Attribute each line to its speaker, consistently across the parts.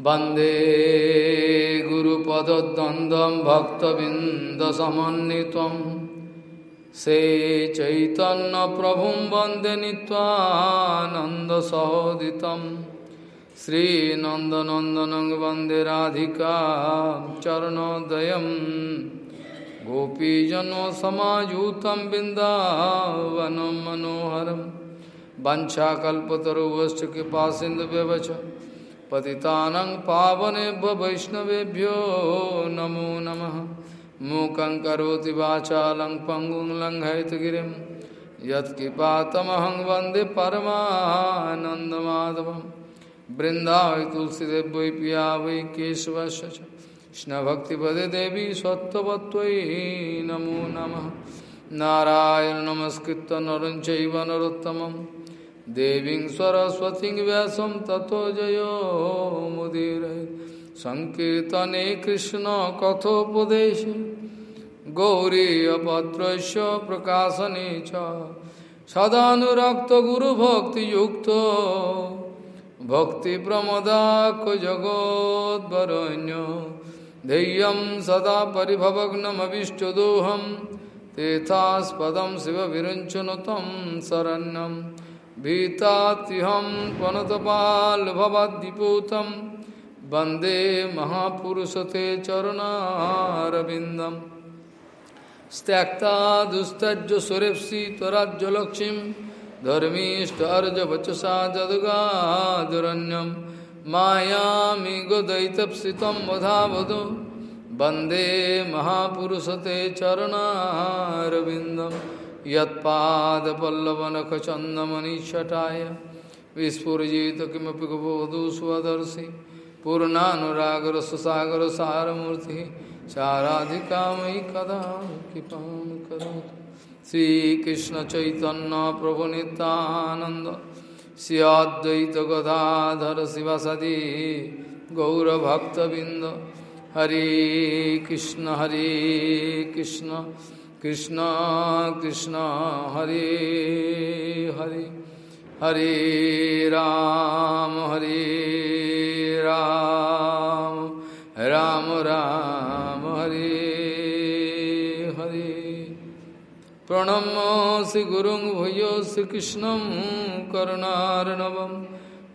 Speaker 1: वंदे गुरुपदद्वन्द्वं भक्तबिन्दसमन्वितं। से चैतन्यप्रभुं वंदे नीत्वानन्दसहोदितं श्रीनन्दनन्दनं वंदे राधिका चरणोदयं। गोपीजनसमायुतं बिन्दावनं मनोहरं। वञ्चाकल्पतरुवश्च कृपासिन्धुव्यवच। पतितानं पावनेभ्य वैष्णवेभ्यो नमो नमः। मूकं करोति वाचालं पङ्गुं लङ्घयितगिरिं यत्कृपातमहं वंदे परमानन्दमाधवं बृन्दावै तुलसीदेव वै पिया वै केशवस्य कृष्णभक्तिपदे देवी सत्त्ववत्त्वयि नमो नमः। नारायण नमस्कृत्य नरं चैव नरोत्तमम्। देवीं सरस्वतीं व्यासं ततो जयो मुदीर। संकीर्तने कृष्ण कथोपदेशे गौरीयपत्रस्य प्रकाशने च। सदानुरक्तगुरुभक्तियुक्तो भक्तिप्रमदाको जगोद्वरण्य धैर्यं सदा परिभवग्नमविष्टदोहं तेथास्पदं शिवविरञ्चनु तं शरण्यम्। भीतात्यहं पनतपाल्भवद्दिपूतं वंदे महापुरुषते चरणारविन्दं। त्यक्ता दुस्तज्ज सुरेप्सि त्वराज्यलक्ष्मीं धर्मीष्टार्जवचसा जदगादुरण्यं मायामिगदयितप्सितं वधावधो, वंदे महापुरुषते चरणारविन्दम् यत्पादपल्लवनखचन्दमनिच्छटाय विस्फुजित किमपि गबोधु स्वदर्शि पूर्णानुरागरससागरसारमूर्तिः चाराधिका मयि कदा कृपां करोतु श्रीकृष्णचैतन्यप्रभुनितानन्द श्रियाद्वैतगदाधर शिवसदि गौरभक्तबिन्द। हरे कृष्ण हरे कृष्ण। कृष्ण कृष्ण, हरे हरे हरे राम हरे राम राम राम, हरे हरे। प्रणम्य श्रीगुरुं भूयो श्रीकृष्णं करुणार्णवं,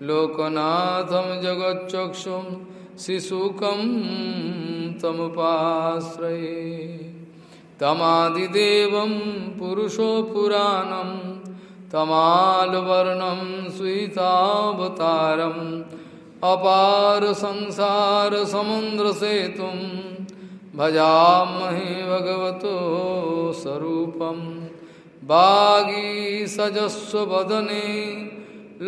Speaker 1: लोकनाथं जगच्चक्षुं शिशुकं तमुपाश्रये। तमादिदेवं पुरुषो पुराणं, तमालवर्णं स्वीतावतारम् अपार संसारसमुद्रसेतुं भजामहे भगवतो स्वरूपं बागीसजस्व वदने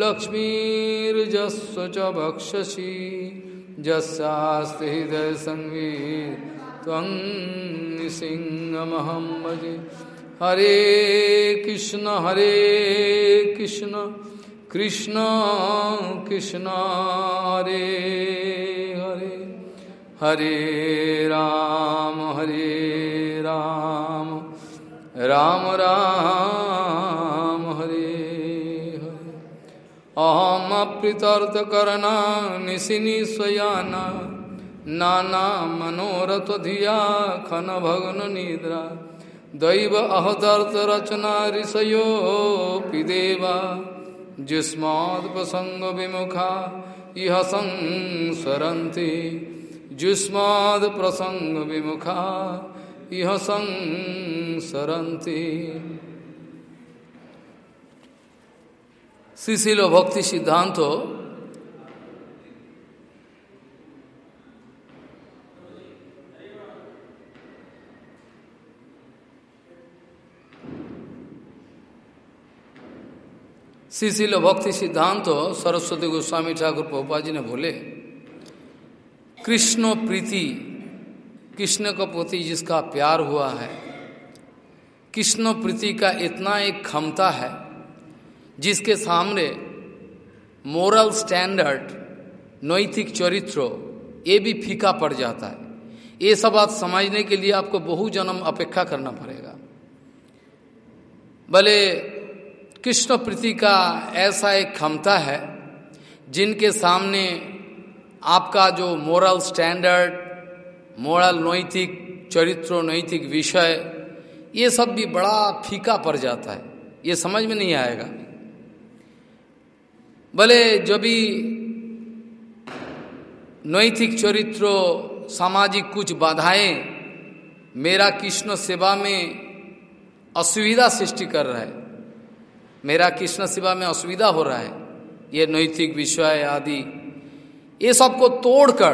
Speaker 1: लक्ष्मीर्जस्व च भक्षसि यस्यास्ति हृदयसंवी त्वं सिंहमहं भजे हरे कृष्ण हरे कृष्ण कृष्ण कृष्ण, हरे हरे। हरे राम हरे राम राम राम, हरे हरे। अहम अप्रीतर्तकरणा निशिनी स्वयाना नाना मनोरथ धिया, खन भगन निद्रा। दैव अहदर्थ रचना ऋषयो पिदेवा जुष्माद प्रसंग विमुखा, इह संसरन्ति। जुष्माद प्रसंग विमुखा, इह संसरन्ति। श्रीशिल भक्ति सिद्धांत श्रीशिल भक्ति सिद्धांत सरस्वती गोस्वामी ठाकुर पोपा जी ने बोले, कृष्ण प्रीति, कृष्ण के प्रति जिसका प्यार हुआ है, कृष्ण प्रीति का इतना एक क्षमता है, जिसके सामने मोरल स्टैंडर्ड नैतिक चरित्र, ये भी फीका पड़ जाता है। ये सब बात समझने के लिए आपको बहु जन्म अपेक्षा करना पड़ेगा। भले कृष्ण प्रीति का ऐसा एक क्षमता है, जिनके सामने आपका जो मोरल स्टैंडर्ड मोरल नैतिक, चरित्र नैतिक विषय, ये सब भी बड़ा फीका पड़ जाता है। ये समझ में नहीं आएगा। भले जब भी नैतिक चरित्र, सामाजिक कुछ बाधाएँ मेरा कृष्ण सेवा में असुविधा सृष्टि कर रहा है मेरा कृष्ण सेवा में असुविधा हो रहा है। ये नैतिक विषय, आदि। ये सबको तोड़कर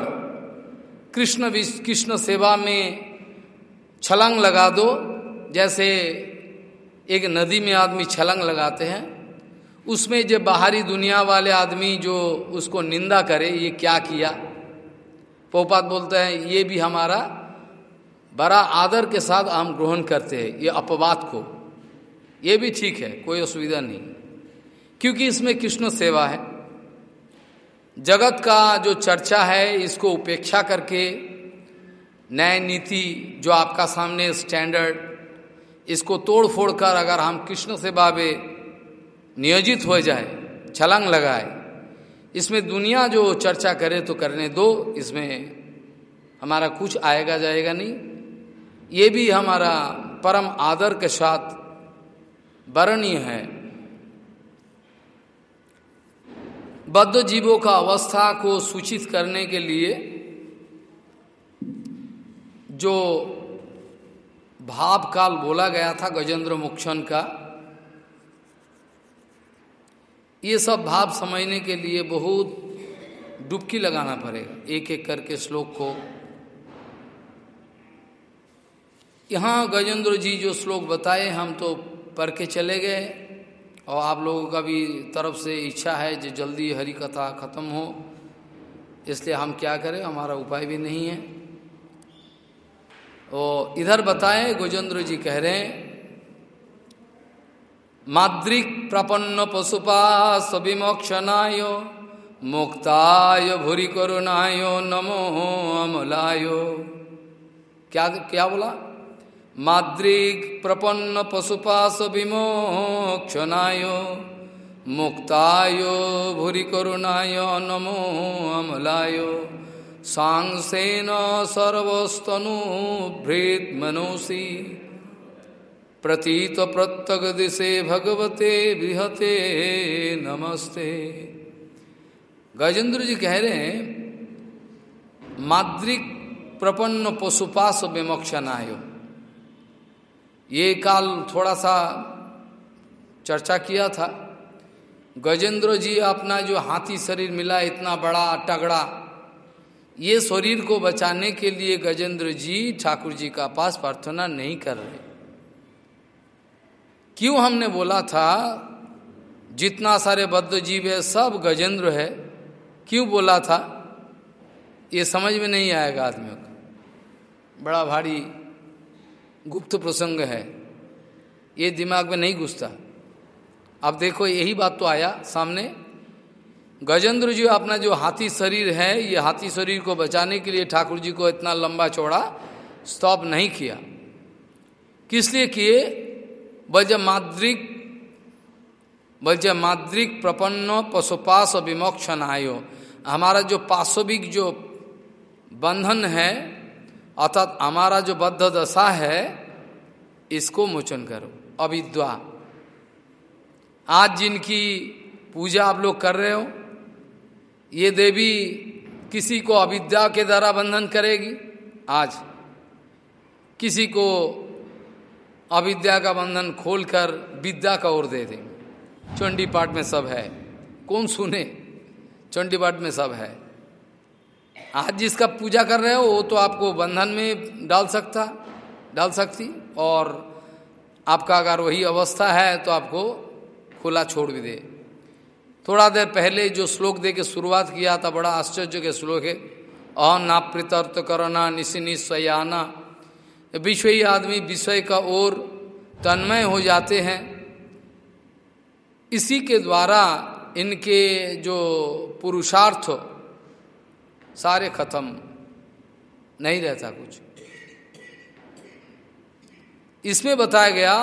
Speaker 1: कृष्ण कृष्ण सेवा में छलंग लगा दो। जैसे एक नदी में आदमी छलंग लगाते हैं, उसमें जो बाहरी दुनिया वाले आदमी जो उसको निंदा करे, ये क्या किया? पोपात बोलते हैं, ये भी हमारा बड़ा आदर के साथ हम ग्रहण करते हैं, ये अपवाद को। ये भी ठीक है, कोई असुविधा नहीं। क्योंकि इसमें कृष्ण सेवा है। जगत का जो चर्चा है, इसको उपेक्षा करके न्याय नीति जो आपका सामने स्टैंडर्ड इसको तोड़ फोड़ कर अगर हम कृष्ण सेवा में नियोजित हो जाए, छलंग लगाए, इसमें दुनिया जो चर्चा करे तो करने दो, इसमें हमारा कुछ आएगा जाएगा नहीं। ये भी हमारा परम आदर के साथ वर्णीय है। बद्ध जीवों का अवस्था को सूचित करने के लिए जो भाव काल बोला गया था गजेंद्र मोक्षण का, ये सब भाव समझने के लिए बहुत डुबकी लगाना पड़ेगा, एक एक करके श्लोक को। यहाँ गजेंद्र जी जो श्लोक बताए, हम तो पढ़ के चले गए। और आप लोगों का भी तरफ़ से इच्छा है जो जल्दी हरी कथा खत्म हो। इसलिए हम क्या करें? हमारा उपाय भी नहीं है। और इधर बताएँ, गोजेंद्र जी कह रहे हैं, माद्रिक प्रपन्न पशुपा सविमोक्षनाय मुक्ताय भूरी करुणाय नमो अमलायो। क्या क्या बोला? माद्रिक प्रपन्न पशुपाश विमोक्षनाय मुक्ताय भूरी करुणाय नमो अमलाय सांसेन सर्वस्तनुभृत मनोसी प्रतीत प्रत्यग दिशे भगवते बृहते नमस्ते गजेंद्र जी कह रहे हैं माद्रिक प्रपन्न पशुपाश विमोक्षनायो ये काल थोड़ा सा चर्चा किया था। गजेंद्र जी अपना जो हाथी शरीर मिला, इतना बड़ा, तगड़ा, ये शरीर को बचाने के लिए गजेंद्र जी ठाकुर जी का पास प्रार्थना नहीं कर रहे। क्यों हमने बोला था, जितना सारे बद्ध जीव है, सब गजेंद्र है, क्यों बोला था? ये समझ में नहीं आएगा आदमियों को। बड़ा भारी गुप्त प्रसंग है। ये दिमाग में नहीं घुसता। अब देखो, यही बात तो आया सामने। गजेंद्र जी, अपना जो हाथी शरीर है, ये हाथी शरीर को बचाने के लिए ठाकुर जी को इतना लंबा चौड़ा स्टॉप नहीं किया। किस लिए किए? बज माद्रिक बज माद्रिक प्रपन्न पशुपास विमोक्षण आयो हमारा जो पाशविक जो बंधन है अर्थात हमारा जो बद्ध दशा है, इसको मोचन करो। अविद्वा। आज जिनकी पूजा आप लोग कर रहे हो, ये देवी किसी को अविद्या के द्वारा बंधन करेगी? आज। किसी को अविद्या का बंधन खोलकर विद्या का ओर दे देंगे। चंडी पाठ में सब है। कौन सुने? चंडी पाठ में सब है। आज जिसका पूजा कर रहे हो, वो तो आपको बंधन में डाल सकता, डाल सकती। और आपका अगर वही अवस्था है तो आपको खुला छोड़ भी दे। थोड़ा देर पहले जो श्लोक दे के शुरुआत किया था, बड़ा आश्चर्य के श्लोक है। अ करना निशि निश्चयाना विश्व ही आदमी विषय का ओर तन्मय हो जाते हैं। इसी के द्वारा इनके जो पुरुषार्थ सारे खत्म। नहीं रहता कुछ। इसमें बताया गया,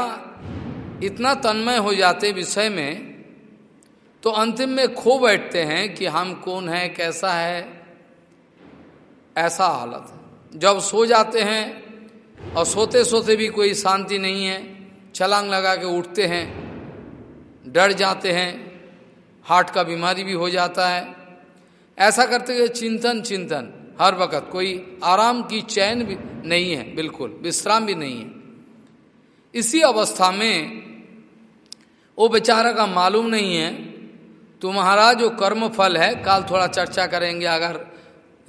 Speaker 1: इतना तन्मय हो जाते विषय में तो अंतिम में खो बैठते हैं कि हम कौन है, कैसा है। ऐसा हालत है। जब सो जाते हैं और सोते सोते भी कोई शांति नहीं है, छलांग लगा के उठते हैं, डर जाते हैं, हार्ट का बीमारी भी हो जाता है। ऐसा करते हुए चिंतन चिंतन। हर वक्त कोई आराम की चैन भी नहीं है, बिल्कुल। विश्राम भी नहीं है। इसी अवस्था में वो बेचारा का मालूम नहीं है तुम्हारा जो कर्म फल है, कल थोड़ा चर्चा करेंगे, अगर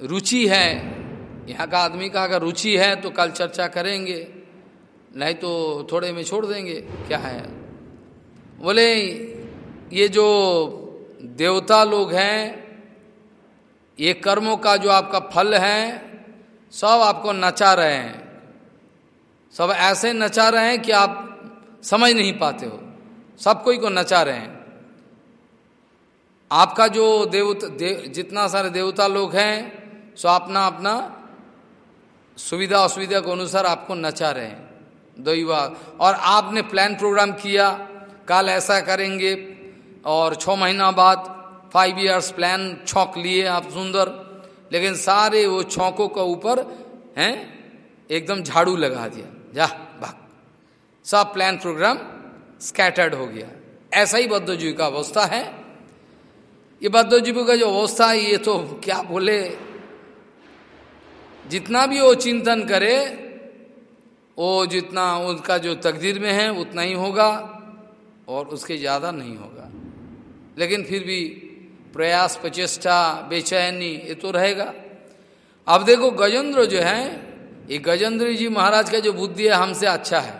Speaker 1: रुचि है, यहाँ का आदमी का अगर रुचि है तो कल चर्चा करेंगे। नहीं तो थोड़े में छोड़ देंगे, क्या है? बोले, ये जो देवता लोग हैं ये कर्मों का जो आपका फल है, सब आपको नचा रहे हैं। सब ऐसे नचा रहे हैं कि आप समझ नहीं पाते हो। सब कोई को नचा रहे हैं। आपका जो देवता देव जितना सारे देवता लोग हैं, सो अपना अपना सुविधा असुविधा के अनुसार आपको नचा रहे हैं। दैवाग और आपने प्लान प्रोग्राम किया, कल ऐसा करेंगे, और छ महीना बाद फाइव इयर्स प्लान छौक लिए आप सुंदर लेकिन सारे वो छौकों का ऊपर हैं एकदम झाड़ू लगा दिया जा भाग सब प्लान प्रोग्राम स्कैटर्ड हो गया ऐसा ही बद्धजीवी का अवस्था है ये बद्धजीवी का जो अवस्था है ये तो क्या बोले जितना भी वो चिंतन करे वो जितना उनका जो तकदीर में है उतना ही होगा और उसके ज़्यादा नहीं होगा लेकिन फिर भी प्रयास प्रचेष्टा बेचैनी, ये तो रहेगा। अब देखो, गजेंद्र जो है, ये गजेंद्र जी महाराज का जो बुद्धि है, हमसे अच्छा है।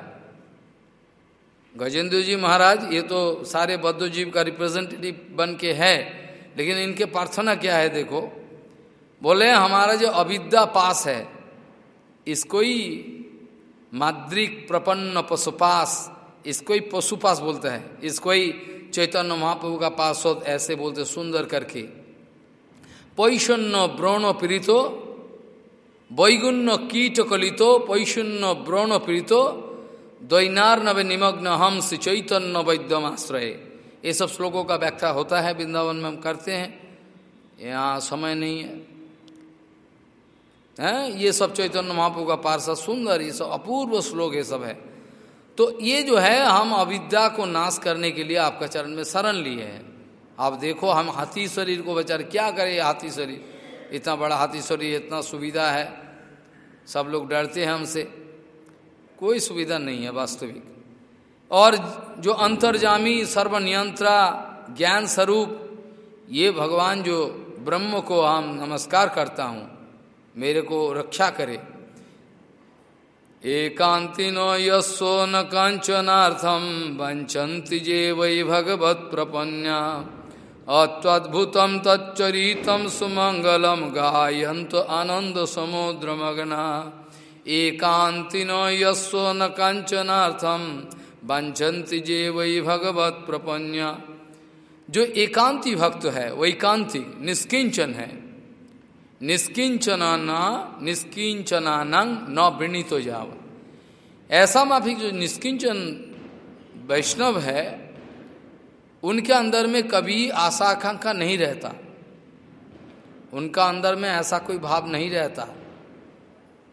Speaker 1: गजेंद्र जी महाराज, ये तो सारे बद्धजीव का रिप्रेजेंटेटिव बन के है, लेकिन इनके प्रार्थना क्या है देखो? बोले, हमारा जो अविद्या पास है, इसको ही माद्रिक प्रपन्न पशुपास इसको ही पशुपास बोलते हैं, इसको ही चैतन्य महाप्रभु का पार्षद ऐसे बोलते सुंदर करके, पैशन्य ब्रोण पीड़ितो, वैगुण्य कीट कलितो, पैशून्य ब्रोण पीड़ितो द्वैनार नवे निमग्न हम श्री चैतन्य वैद्यम आश्रय। ये सब श्लोकों का व्याख्या होता है, वृंदावन में हम करते हैं। यहाँ समय नहीं है। हैं? ये सब चैतन्य महाप्रभु का पार्षद सुंदर, ये सब अपूर्व श्लोक ये सब है। तो ये जो है, हम अविद्या को नाश करने के लिए आपका चरण में शरण लिए हैं। आप देखो, हम हाथी शरीर को बेचारे क्या करें हाथी शरीर? इतना बड़ा हाथी शरीर, इतना सुविधा है। सब लोग डरते हैं हमसे। कोई सुविधा नहीं है वास्तविक। और जो अंतर्जामी सर्वनियंत्रा ज्ञान स्वरूप, ये भगवान जो ब्रह्म को हम नमस्कार करता हूँ, मेरे को रक्षा करे। एकांति नो यस्ो न कंचनार्थम वंचंति जे वै भगवत प्रपन्या अत्वद्भुतम तच्चरितम सुमंगलम गायंत आनंद समुद्रमग्ना एकांतिनो यस्व न कंचनार्थम वंचंति जे वै भगवत प्रपन्या जो एकांति भक्त है वो एकांति निष्किंचन है निष्किंचना निष्किंचना न वृणित जाव ऐसा माफिक जो निष्किंचन वैष्णव है, उनके अंदर में कभी आशा आकांक्षा नहीं रहता। उनका अंदर में ऐसा कोई भाव नहीं रहता।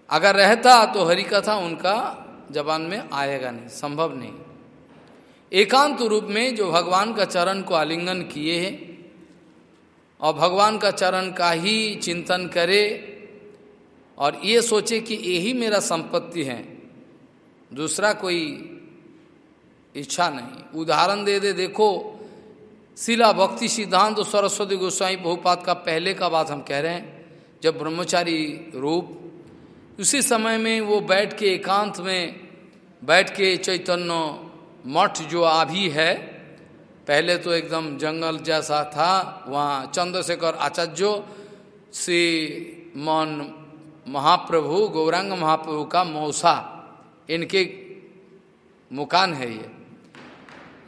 Speaker 1: अगर रहता तो हरि कथा उनका जबान में आएगा नहीं, संभव नहीं। एकांत रूप में जो भगवान का चरण को आलिंगन किए हैं और भगवान का चरण का ही चिंतन करे और ये सोचे कि यही मेरा संपत्ति है। दूसरा कोई इच्छा नहीं। उदाहरण दे दे, देखो, शिला भक्ति सिद्धांत सरस्वती गोस्वामी बहुपात का पहले का बात हम कह रहे हैं। जब ब्रह्मचारी रूप, उसी समय में वो बैठ के एकांत में बैठ के चैतन्य मठ जो अभी है पहले तो एकदम जंगल जैसा था, वहाँ चंद्रशेखर आचार्य श्री मन महाप्रभु, गौरांग महाप्रभु का मौसा, इनके मुकान है ये।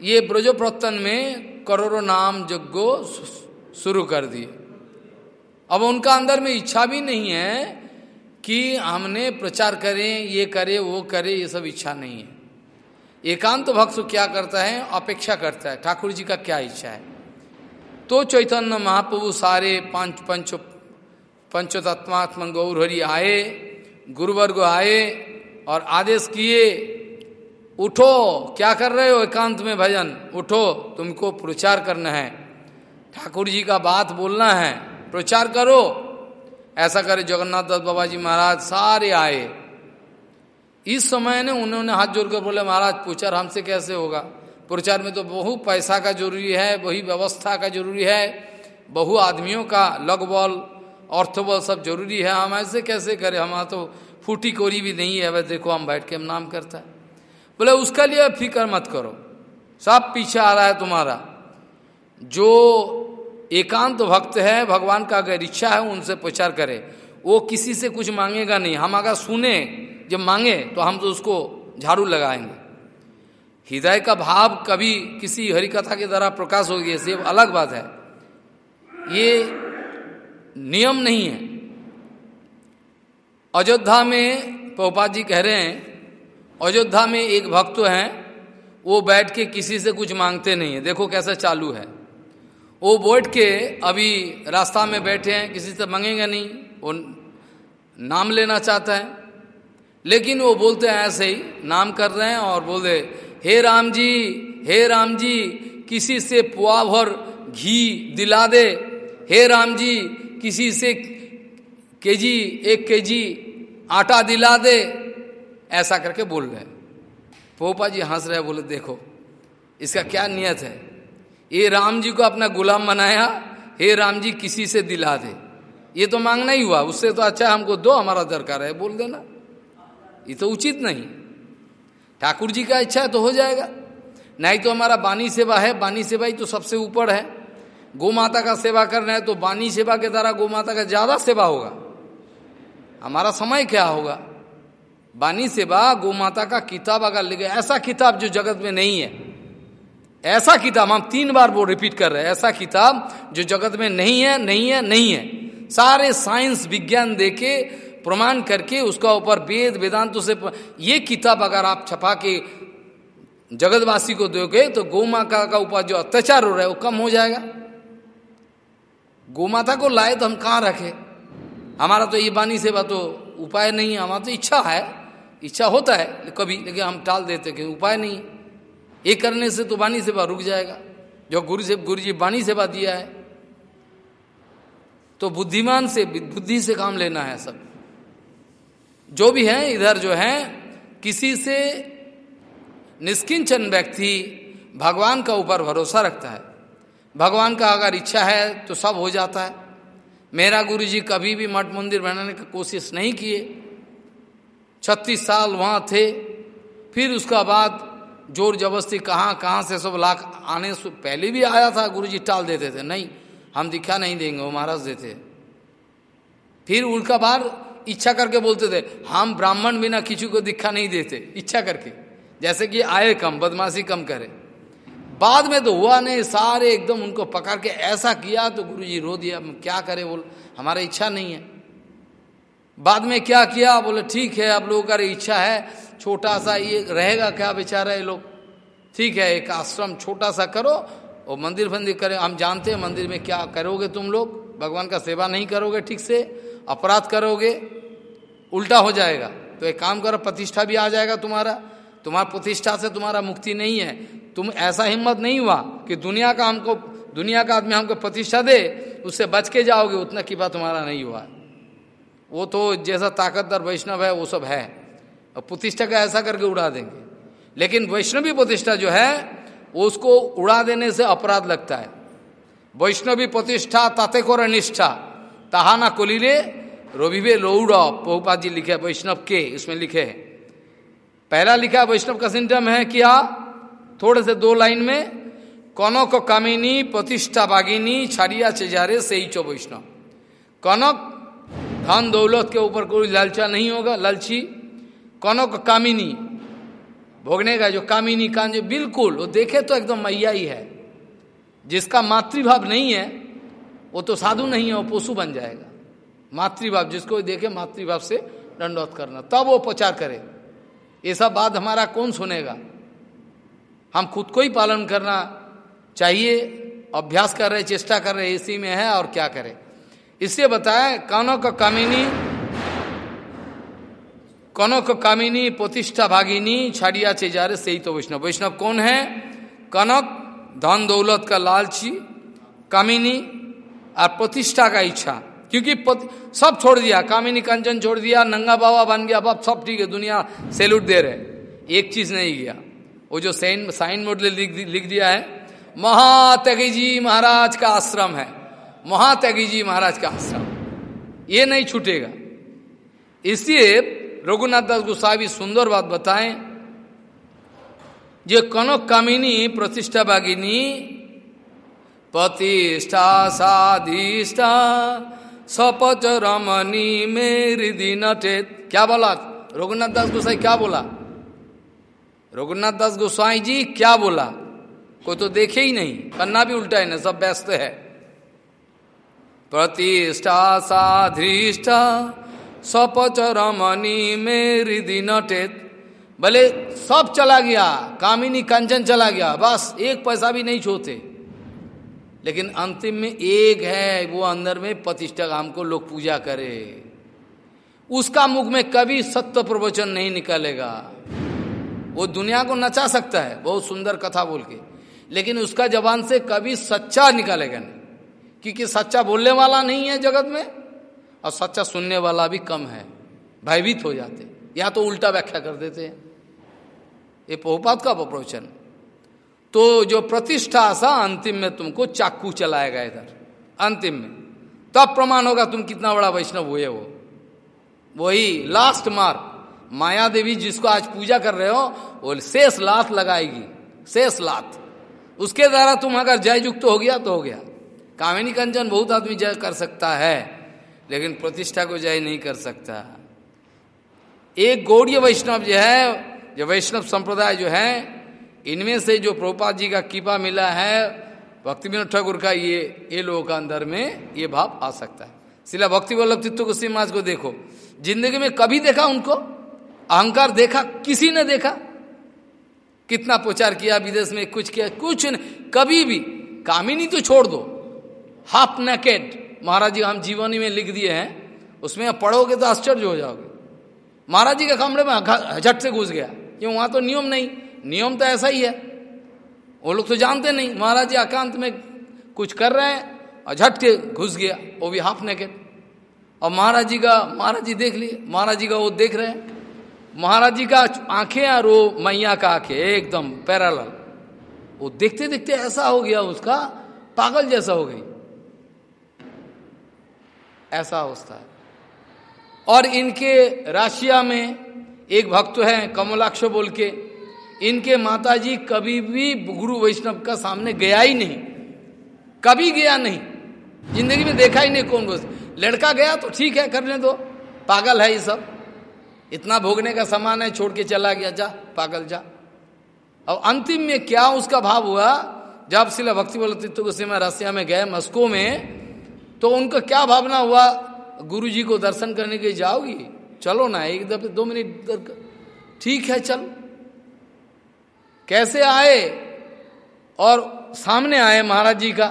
Speaker 1: ये ब्रजोप्रतन में करोड़ों नाम यज्ञो शुरू कर दिए। अब उनका अंदर में इच्छा भी नहीं है कि हमने प्रचार करें, ये करें, वो करें, ये सब इच्छा नहीं है। एकांत तो भक्त क्या करता है? अपेक्षा करता है। ठाकुर जी का क्या इच्छा है? तो चैतन्य महाप्रभु सारे पंच पंच पंचतत्मात्म गौर हरि आए, गुरुवर्ग आए और आदेश किए, उठो, क्या कर रहे हो एकांत में भजन? उठो, तुमको प्रचार करना है। ठाकुर जी का बात बोलना है, प्रचार करो। ऐसा करे जगन्नाथ दत्त बाबा जी महाराज सारे आए। इस समय ने उन्होंने हाथ जोड़कर बोले, महाराज, प्रचार हमसे कैसे होगा? प्रचार में तो बहु पैसा का ज़रूरी है वही व्यवस्था का ज़रूरी है, बहु आदमियों का लग बॉल ऑर्थोबॉल सब ज़रूरी है। हम ऐसे कैसे करें? हमारा तो फूटी कोरी भी नहीं है। वह देखो, हम बैठ के हम नाम करता है। बोले, उसका लिए फ़िक्र मत करो। सब पीछे आ रहा है तुम्हारा। जो एकांत भक्त है, भगवान का अगर इच्छा है, उनसे प्रचार करे। वो किसी से कुछ मांगेगा नहीं। हम अगर सुने जब मांगे तो हम तो उसको झाड़ू लगाएँगे। हृदय का भाव कभी किसी हरिकथा के द्वारा प्रकाश हो गया, ये अलग बात है। ये नियम नहीं है। अयोध्या में पोपा जी कह रहे हैं, अयोध्या में एक भक्त हैं, वो बैठ के किसी से कुछ मांगते नहीं है। देखो कैसा चालू है। वो बैठ के अभी रास्ता में बैठे हैं, किसी से मांगेंगे नहीं। वो नाम लेना चाहता है। लेकिन वो बोलते हैं ऐसे ही नाम कर रहे हैं और बोल हे राम जी, हे राम जी, किसी से पुआ भर घी दिला दे। हे राम जी, किसी से केजी, एक केजी आटा दिला दे। ऐसा करके बोल रहे पोपा जी हंस रहे बोले, देखो, इसका क्या नियत है? ये राम जी को अपना गुलाम बनाया, हे राम जी, किसी से दिला दे। ये तो मांगना ही हुआ, उससे तो अच्छा हमको दो, हमारा दरकार है। बोल देना। ये तो उचित नहीं। ठाकुर जी का इच्छा है तो हो जाएगा। नहीं तो हमारा बानी सेवा है, बानी सेवा ही तो सबसे ऊपर है। गौ माता का सेवा करना है तो बानी सेवा के द्वारा गौ माता का ज़्यादा सेवा होगा। हमारा समय क्या होगा? बानी सेवा गौ माता का किताब अगर ले लिखे ऐसा किताब जो जगत में नहीं है। ऐसा किताब, हम तीन बार वो रिपीट कर रहे हैं, ऐसा किताब जो जगत में नहीं है नहीं है नहीं है। सारे साइंस विज्ञान देके प्रमाण करके उसका ऊपर वेद, वेदांतों से ये किताब अगर आप छपा के जगतवासी को दोगे तो गौ माता का ऊपर जो अत्याचार हो रहा है, वो कम हो जाएगा। गौ माता को लाए तो हम कहाँ रखे? हमारा तो ये बानी सेवा तो उपाय नहीं है, हमारा तो इच्छा है। इच्छा होता है, कभी, लेकिन हम टाल देते कि उपाय नहीं ये करने से तो बानी सेवा रुक जाएगा। जो गुरु से, गुरु जी बानी सेवा दिया है तो बुद्धिमान से, बुद्धि से काम लेना है सब। जो भी है, इधर जो है, किसी से निष्किंचन व्यक्ति भगवान का ऊपर भरोसा रखता है। भगवान का अगर इच्छा है तो सब हो जाता है। मेरा गुरु जी कभी भी मठ मंदिर बनाने की कोशिश नहीं किए। छत्तीस साल वहाँ थे। फिर उसका बाद ज़ोर जबरस्ती कहाँ कहाँ से सब लाख आने से पहले भी आया था गुरु जी टाल देते थे। नहीं, हम दिखा नहीं देंगे, वो महाराज देते। फिर उनका बाद इच्छा करके बोलते थे, हम ब्राह्मण बिना किसी को दिखा नहीं देते। इच्छा करके। जैसे कि आए कम, बदमाशी कम करे। बाद में तो हुआ नहीं, सारे एकदम उनको पकड़ के ऐसा किया तो गुरु जी रो दिया क्या करे? बोल, हमारा इच्छा नहीं है। बाद में क्या किया? बोले, ठीक है, आप लोगों का इच्छा है, छोटा सा ये रहेगा क्या बेचारा ये लोग? ठीक है, एक आश्रम छोटा सा करो और मंदिर फंदिर करे। हम जानते हैं, मंदिर में क्या करोगे तुम लोग? भगवान का सेवा नहीं करोगे ठीक से। अपराध करोगे, उल्टा हो जाएगा। तो एक काम करो, प्रतिष्ठा भी आ जाएगा तुम्हारा। तुम्हारा प्रतिष्ठा से तुम्हारा मुक्ति नहीं है। तुम ऐसा हिम्मत नहीं हुआ कि दुनिया का हमको, दुनिया का आदमी हमको प्रतिष्ठा दे, उससे बच के जाओगे, उतना की बात तुम्हारा नहीं हुआ। वो तो जैसा ताकतदार वैष्णव है, वो सब है। और प्रतिष्ठा का ऐसा करके उड़ा देंगे। लेकिन वैष्णवी प्रतिष्ठा जो है, उसको उड़ा देने से अपराध लगता है। वैष्णवी प्रतिष्ठा ताते निष्ठा तहाना कोलिले रविवे लौड़ पहुपात जी लिखे, वैष्णव के, इसमें लिखे है। पहला लिखा वैष्णव का सिंटम है क्या थोड़े से दो लाइन में, कनक कामिनी प्रतिष्ठा बागिनी छाड़िया चेजारे से ही चो वैष्णव। कनक धन दौलत के ऊपर कोई लालचा नहीं होगा, लालची। कनक कामिनी, भोगने का जो कामिनी कान जो बिल्कुल, वो देखे तो एकदम मैया ही है। जिसका मातृभाव नहीं है वो तो साधु नहीं है, वो पशु बन जाएगा। मातृभाव, जिसको देखे, मातृभाव से दंडौत करना। तब वो प्रचार करे। ये सब बात हमारा कौन सुनेगा? हम खुद को ही पालन करना चाहिए, अभ्यास कर रहे, चेष्टा कर रहे, इसी में है और क्या करें। इससे बताए, कनक कामिनी कनक कामिनी प्रतिष्ठा भागिनी, छाड़िया चे जा रहे सही तो वैष्णव। वैष्णव कौन है? कनक, धन दौलत का लालची, कामिनी और प्रतिष्ठा का इच्छा। क्योंकि सब छोड़ दिया। कामिनी कंचन छोड़ दिया नंगा बाबा बन गया बाप सब ठीक है दुनिया सैल्यूट दे रहे एक चीज़ नहीं गया वो जो साइन साइन मोड लिख, लिख दिया है महात्यागी जी महाराज का आश्रम है। महात्यागी जी महाराज का आश्रम। ये नहीं छूटेगा। इसलिए रघुनाथ दास गोसावी सुंदर बात बताएँ। जो कनक कामिनी प्रतिष्ठा बागिनी प्रतिष्ठा साधिष्ठा सपच रमनी मेरी दिन क्या बोला? रघुनाथ दास गोसाई क्या बोला? रघुनाथ दास गोस्वाई जी क्या बोला? कोई तो देखे ही नहीं। करना भी उल्टा है ना, सब व्यस्त है। प्रतिष्ठा साधिष्ठा सपच रमनी मेरी दिन भले सब चला गया, कामिनी कंचन चला गया, बस एक पैसा भी नहीं छोते लेकिन अंतिम में एक है, वो अंदर में प्रतिष्ठा हमको लोग पूजा करे। उसका मुख में कभी सत्य प्रवचन नहीं निकलेगा। वो दुनिया को नचा सकता है, बहुत सुंदर कथा बोल के। लेकिन उसका जबान से कभी सच्चा निकालेगा नहीं। क्योंकि सच्चा बोलने वाला नहीं है जगत में, और सच्चा सुनने वाला भी कम है, भयभीत हो जाते। या तो उल्टा व्याख्या कर देते हैं। ये पोहपात का प्रवचन। तो जो प्रतिष्ठा सा अंतिम में तुमको चाकू चलाएगा इधर। अंतिम में। तब प्रमाण होगा तुम कितना बड़ा वैष्णव हुए हो। वही लास्ट मार माया देवी जिसको आज पूजा कर रहे हो, वो शेष लात लगाएगी। शेष लात। उसके द्वारा तुम अगर जय युक्त हो गया तो हो गया। कामिनी कंचन बहुत आदमी जय कर सकता है, लेकिन प्रतिष्ठा को जय नहीं कर सकता। एक गौड़ीय वैष्णव जो है, जो वैष्णव संप्रदाय जो है इनमें से जो प्रभुपाद जी का कीपा मिला है भक्ति विनोद ठाकुर का ये ये लोगों का अंदर में ये भाव आ सकता है। सिला भक्ति वल्लभ चित्त को समाज को देखो। ज़िंदगी में कभी देखा उनको? अहंकार देखा? किसी ने देखा? कितना प्रचार किया, विदेश में कुछ किया, कुछ नहीं कभी भी। कामिनी तो छोड़ दो। हाफ़ नेकेड महाराज जी, हम जीवनी में लिख दिए हैं। उसमें पढ़ोगे तो आश्चर्य हो जाओगे। महाराज जी के कमरे में झट से घुस गया। क्यों? वहाँ तो नियम नहीं। नियम तो ऐसा ही है। वो लोग तो जानते नहीं। महाराज जी एकांत में कुछ कर रहे हैं और झट के घुस गया। वो भी हाफ़ नेकेड और महाराज जी का महाराज जी देख लिए। महाराज जी का वो देख रहे हैं। महाराज जी का आँखें और वो मैया का आँखें एकदम पैराल वो देखते देखते ऐसा हो गया, उसका पागल जैसा हो गई। ऐसा अवस्था है। और इनके राशिया में एक भक्त है कमलाक्ष बोल के। इनके माताजी कभी भी गुरु वैष्णव का सामने गया ही नहीं। कभी गया नहीं। ज़िंदगी में देखा ही नहीं कौन बोल लड़का गया तो ठीक है, करने दो। पागल है ये सब। इतना भोगने का सामान है, छोड़ के चला गया, जा, पागल, जा। अब अंतिम में क्या उसका भाव हुआ? जब सिला भक्ति बोल को सीमा रसिया में गए मस्को में। तो उनका क्या भावना हुआ? गुरु जी को दर्शन करने के जाओगी? चलो ना, एक दफे दो मिनट ठीक है, चल। कैसे आए और सामने आए महाराज जी का?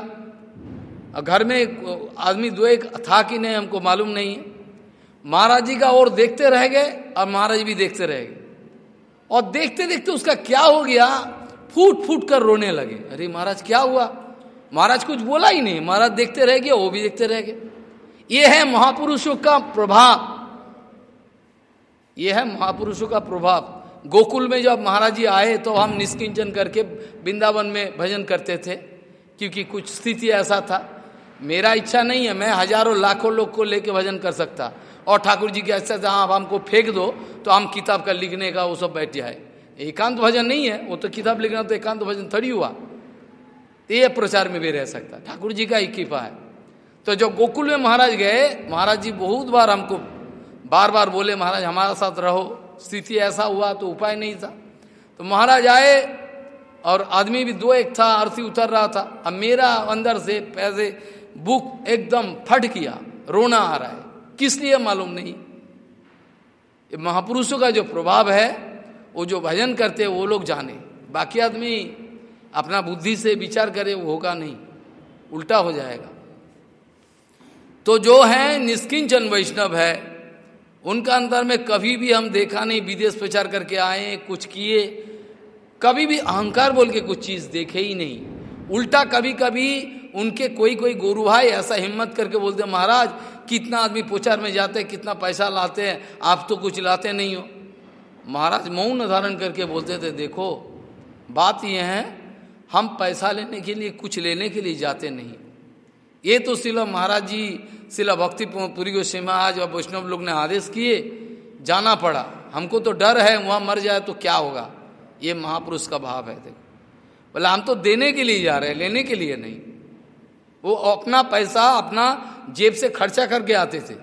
Speaker 1: घर में आदमी दो एक था कि नहीं हमको मालूम नहीं है। महाराज जी का और देखते रह गए और महाराज भी देखते रह गए। और देखते देखते उसका क्या हो गया? फूट फूट कर रोने लगे। अरे महाराज, क्या हुआ? महाराज कुछ बोला ही नहीं। महाराज देखते रह गए, वो भी देखते रह गए। ये है महापुरुषों का प्रभाव। ये है महापुरुषों का प्रभाव। गोकुल में जब महाराज जी आए तो हम निष्किंचन करके वृंदावन में भजन करते थे, क्योंकि कुछ स्थिति ऐसा था। मेरा इच्छा नहीं है, मैं हज़ारों लाखों लोग को लेके भजन कर सकता। और ठाकुर जी के ऐसा जहाँ आप हमको फेंक दो तो हम किताब का लिखने का वो सब बैठ जाए एकांत भजन नहीं है, वो तो किताब लिखना तो एकांत भजन थड़ी हुआ। ये प्रचार में भी रह सकता। ठाकुर जी का ही कृपा है। तो जब गोकुल में महाराज गए, महाराज जी बहुत बार हमको बार बार बोले, महाराज, हमारा साथ रहो। स्थिति ऐसा हुआ तो उपाय नहीं था। तो महाराज आए और आदमी भी दो एक था, आरती उतर रहा था। अब मेरा अंदर से पैसे, बुक एकदम फट किया, रोना आ रहा है। किस लिए मालूम नहीं। महापुरुषों का जो प्रभाव है, वो जो भजन करते वो लोग जाने। बाकी आदमी अपना बुद्धि से विचार करे, वो होगा नहीं। उल्टा हो जाएगा। तो जो है, निष्किंचन वैष्णव है उनका अंदर में कभी भी हम देखा नहीं, विदेश प्रचार करके आए, कुछ किए, कभी भी अहंकार बोल के कुछ चीज़ देखे ही नहीं। उल्टा कभी कभी उनके कोई कोई गुरु भाई ऐसा हिम्मत करके बोलते महाराज, कितना आदमी प्रचार में जाते कितना पैसा लाते हैं, आप तो कुछ लाते नहीं हो। महाराज मौन धारण करके बोलते थे, देखो, बात यह है, हम पैसा लेने के लिए, कुछ लेने के लिए जाते नहीं। ये तो सिला महाराज जी सिला भक्ति पुरी गोस्वी महाराज और वैष्णव लोग ने आदेश किए, जाना पड़ा। हमको तो डर है, वहाँ मर जाए तो क्या होगा? ये महापुरुष का भाव है, देखो। बोले, हम तो देने के लिए जा रहे हैं, लेने के लिए नहीं। वो अपना पैसा, अपना जेब से खर्चा करके आते थे।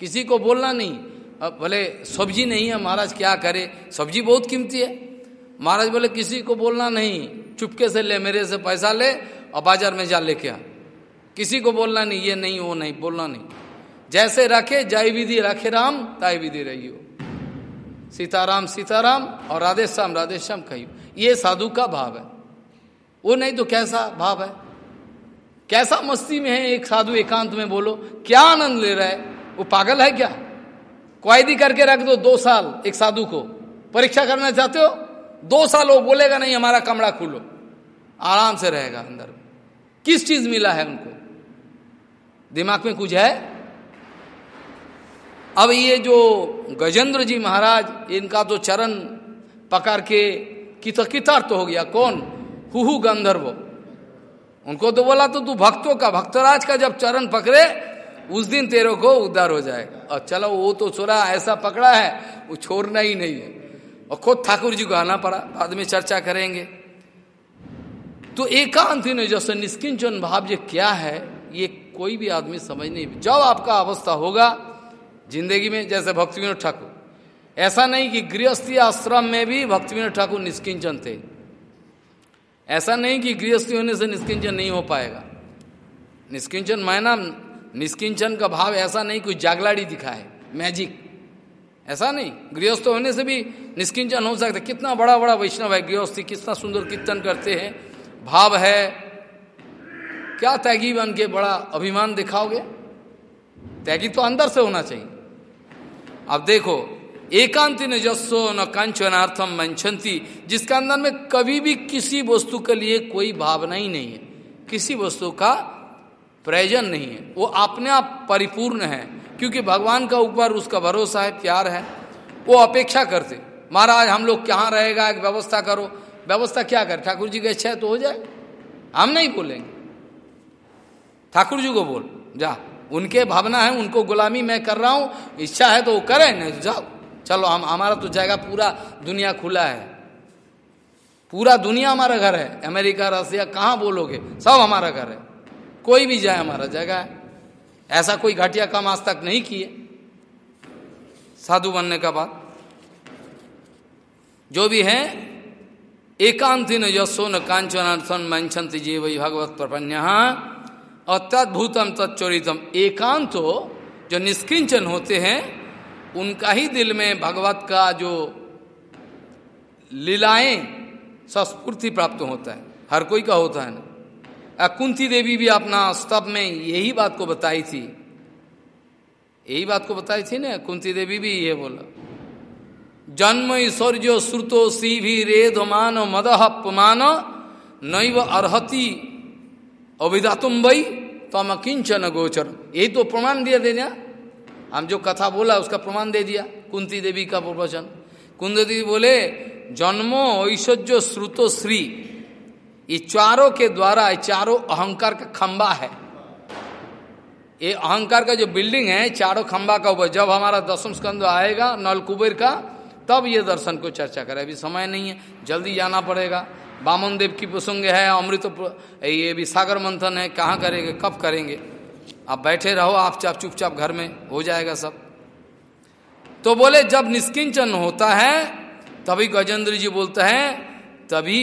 Speaker 1: किसी को बोलना नहीं। अब बोले, सब्ज़ी नहीं है, महाराज क्या करे? सब्ज़ी बहुत कीमती है। महाराज बोले, किसी को बोलना नहीं। चुपके से ले, मेरे से पैसा ले और बाज़ार में जा लेके आ। किसी को बोलना नहीं, ये नहीं, वो नहीं, बोलना नहीं। जैसे रखे, जय विधि रखे राम ताई विधि रहियो। सीताराम सीताराम और राधेश्याम राधेश्याम कहियो। ये साधु का भाव है। वो नहीं तो कैसा भाव है? कैसा मस्ती में है एक साधु एकांत में बोलो, क्या आनंद ले रहा है? वो पागल है क्या? क्वायदी करके रख दो दो साल एक साधु को। परीक्षा करना चाहते हो? दो साल वो बोलेगा, नहीं, हमारा कमरा खुलो। आराम से रहेगा अंदर किस चीज़ मिला है उनको? दिमाग में कुछ है? अब ये जो गजेंद्र जी महाराज, इनका तो चरण पकड़ के कित कितर तो हो गया। कौन? हुहू गंधर्व। उनको तो बोला तो तू भक्तों का, भक्तराज का जब चरण पकड़े, उस दिन तेरे को उद्धार हो जाएगा। और चलो, वो तो छोरा ऐसा पकड़ा है, वो छोड़ना ही नहीं है। और खुद ठाकुर जी को आना पड़ा, बाद में चर्चा करेंगे। तो एकांत ही नहीं, जैसे निष्किंचन भाव जो क्या है, ये कोई भी आदमी समझ नहीं। जब आपका अवस्था होगा, ज़िंदगी में जैसे भक्ति विनोद ठाकुर, ऐसा नहीं कि गृहस्थी आश्रम में भी भक्ति विनोद ठाकुर निष्किंचन थे। ऐसा नहीं कि गृहस्थी होने से निष्किंचन नहीं हो पाएगा। निष्किंचन मायना, निष्किंचन का भाव ऐसा नहीं कोई जागलाड़ी दिखा है मैजिक ऐसा नहीं, गृहस्थ होने से भी निष्किंचन हो सकता कितना बड़ा बड़ा वैष्णव है गृहस्थी, कितना सुंदर कीर्तन करते हैं। भाव है क्या तैगी बन के बड़ा अभिमान दिखाओगे? तैगी तो अंदर से होना चाहिए। अब देखो, एकांति न जस्सो न कंचनार्थम मंचंती जिसका अंदर में कभी भी किसी वस्तु के लिए कोई भावना ही नहीं है। किसी वस्तु का प्रयोजन नहीं है। वो अपने आप परिपूर्ण है, क्योंकि भगवान का ऊपर उसका भरोसा है, प्यार है। वो अपेक्षा करते, महाराज, हम लोग कहाँ रहेगा? एक व्यवस्था करो। व्यवस्था क्या कर? ठाकुर जी की इच्छा है तो हो जाए। हम नहीं बोलेंगे। ठाकुर जी को बोल, जा, उनके भावना है, उनको गुलामी मैं कर रहा हूँ, इच्छा है तो वो करें, नहीं तो जाओ। चलो, हम, हमारा तो जाएगा, पूरा दुनिया खुला है। पूरा दुनिया हमारा घर है। अमेरिका, रसिया, कहाँ बोलोगे? सब हमारा घर है। कोई भी जाए हमारा जगह है। ऐसा कोई घटिया काम आज तक नहीं किए। साधु बनने का बाद जो भी है, एकांति न यशो न कांचन मंचंत जीव भगवत प्रपन्य और तद्भुतम तत्चोरितम एकांत जो निष्किंचन होते हैं, उनका ही दिल में भगवत का जो लीलाएँ, संस्फूर्ति प्राप्त होता है। हर कोई का होता है ना। कुंती देवी भी अपना स्तब में यही बात को बताई थी। यही बात को बताई थी ना, कुंती देवी भी ये बोला। जन्म ईश्वर्य श्रुतो सी भी रेध मान मदह पुमान नैव अर्ति अभिधातुम तम किंचन गोचर। यही तो प्रमाण दिया देना हम जो कथा बोला, उसका प्रमाण दे दिया, कुंती देवी का प्रवचन। कुंती देवी बोले, जन्मो ऐश्वर्य श्रुतो श्री। ये चारों के द्वारा, ये चारों अहंकार का खंबा है। ये अहंकार का जो बिल्डिंग है, चारों खंबा का ऊपर, जब हमारा दसम स्कंद आएगा नल कुबेर का, तब ये दर्शन को चर्चा करें। अभी समय नहीं है, जल्दी जाना पड़ेगा। बामन देव की प्रसंग है, अमृत ये भी सागर मंथन है, कहाँ करेंगे, कब करेंगे? आप बैठे रहो, आप चाप चुपचाप घर में हो जाएगा सब। तो बोले, जब निष्किंचन होता है, तभी गजेंद्र जी बोलते हैं, तभी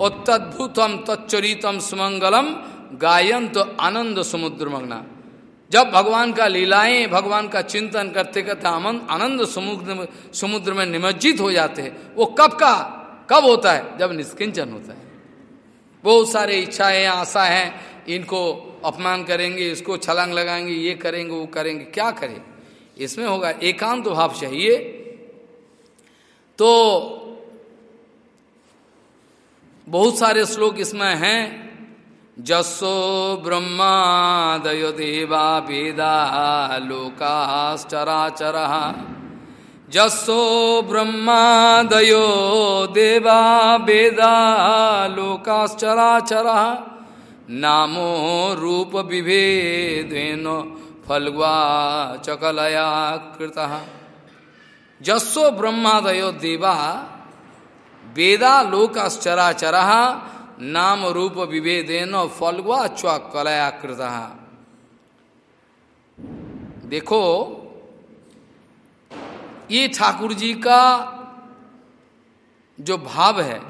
Speaker 1: उत्तद्भुतम तच्चरितम सुमंगलम गायन तो आनंद समुद्र मगना। जब भगवान का लीलाएँ, भगवान का चिंतन करते करते आनंद समुद्र समुद्र में निमज्जित हो जाते हैं। वो कब का? कब होता है? जब निष्किंचन होता है। बहुत सारे इच्छाएँ, आशा हैं, इनको अपमान करेंगे, इसको छलांग लगाएँगे, ये करेंगे, वो करेंगे, क्या करें? इसमें होगा एकांत भाव चाहिए। तो बहुत सारे श्लोक इसमें हैं। जसो ब्रह्मा ब्रह्मादयो देवा वेदा लोकाश्चराचर। जसो ब्रह्मादयो देवा वेदा लोकाश्चराचर, नामो रूप विभेदेन फलवा चकलया कृत। जसो ब्रह्मादयो देवा वेदा लोकाश्चराचर, नाम रूप विभेदेन फलवा च कलया कृत। देखो ये ठाकुर जी का जो भाव है,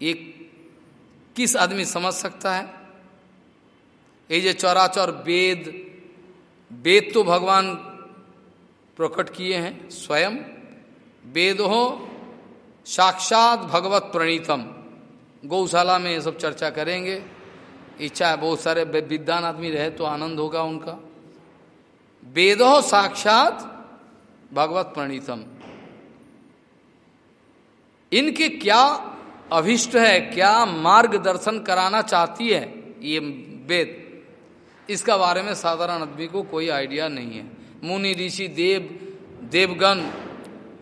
Speaker 1: ये किस आदमी समझ सकता है? ये जो चौराचौर वेद वेद तो भगवान प्रकट किए हैं स्वयं। वेद हो, साक्षात भगवत प्रणीतम। गौशाला में ये सब चर्चा करेंगे। इच्छा है, बहुत सारे विद्वान आदमी रहे तो आनंद होगा उनका। वेद हो, साक्षात भगवत प्रणीतम। इनके क्या अभिष्ट है, क्या मार्गदर्शन कराना चाहती है, ये वेद। इसका बारे में साधारण आदमी को कोई आइडिया नहीं है। मुनि, ऋषि, देव, देवगण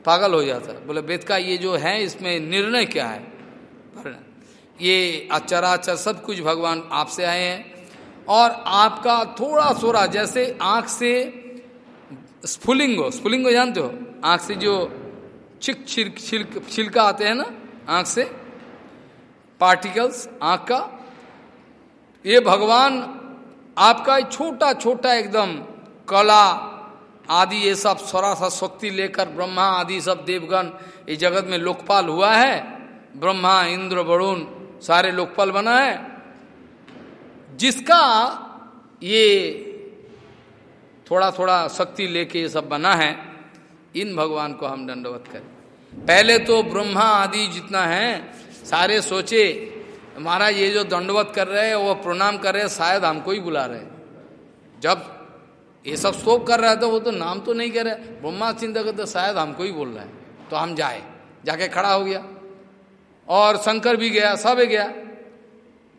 Speaker 1: पागल हो जाता है। बोले, वेद का ये जो है, इसमें निर्णय क्या है? ये अचराचर सब कुछ भगवान आपसे आए हैं। और आपका थोड़ा थोड़ा जैसे आँख से स्फुलिंगो स्फुलिंगो जानते हो? आँख से जो छिक छिलक छिलक छिलका आते हैं ना, आँख से पार्टिकल्स आँख का, ये भगवान आपका छोटा छोटा एकदम कला आदि, ये सब स्वरा सा शक्ति लेकर ब्रह्मा आदि सब देवगण इस जगत में लोकपाल हुआ है। ब्रह्मा, इंद्र, वरुण, सारे लोकपाल बना है। जिसका ये थोड़ा थोड़ा शक्ति लेके ये सब बना है, इन भगवान को हम दंडवत करें। पहले तो ब्रह्मा आदि जितना है, सारे सोचे, महाराज, ये जो दंडवत कर रहे हैं, वो प्रणाम कर रहे हैं, शायद हमको ही बुला रहे जब ये सब शोक कर रहा था, वो तो नाम तो नहीं कह रहे, ब्रह्मा चिंता करते शायद हमको ही बोल रहा है। तो हम जाए, जाके खड़ा हो गया। और शंकर भी गया, सब गया।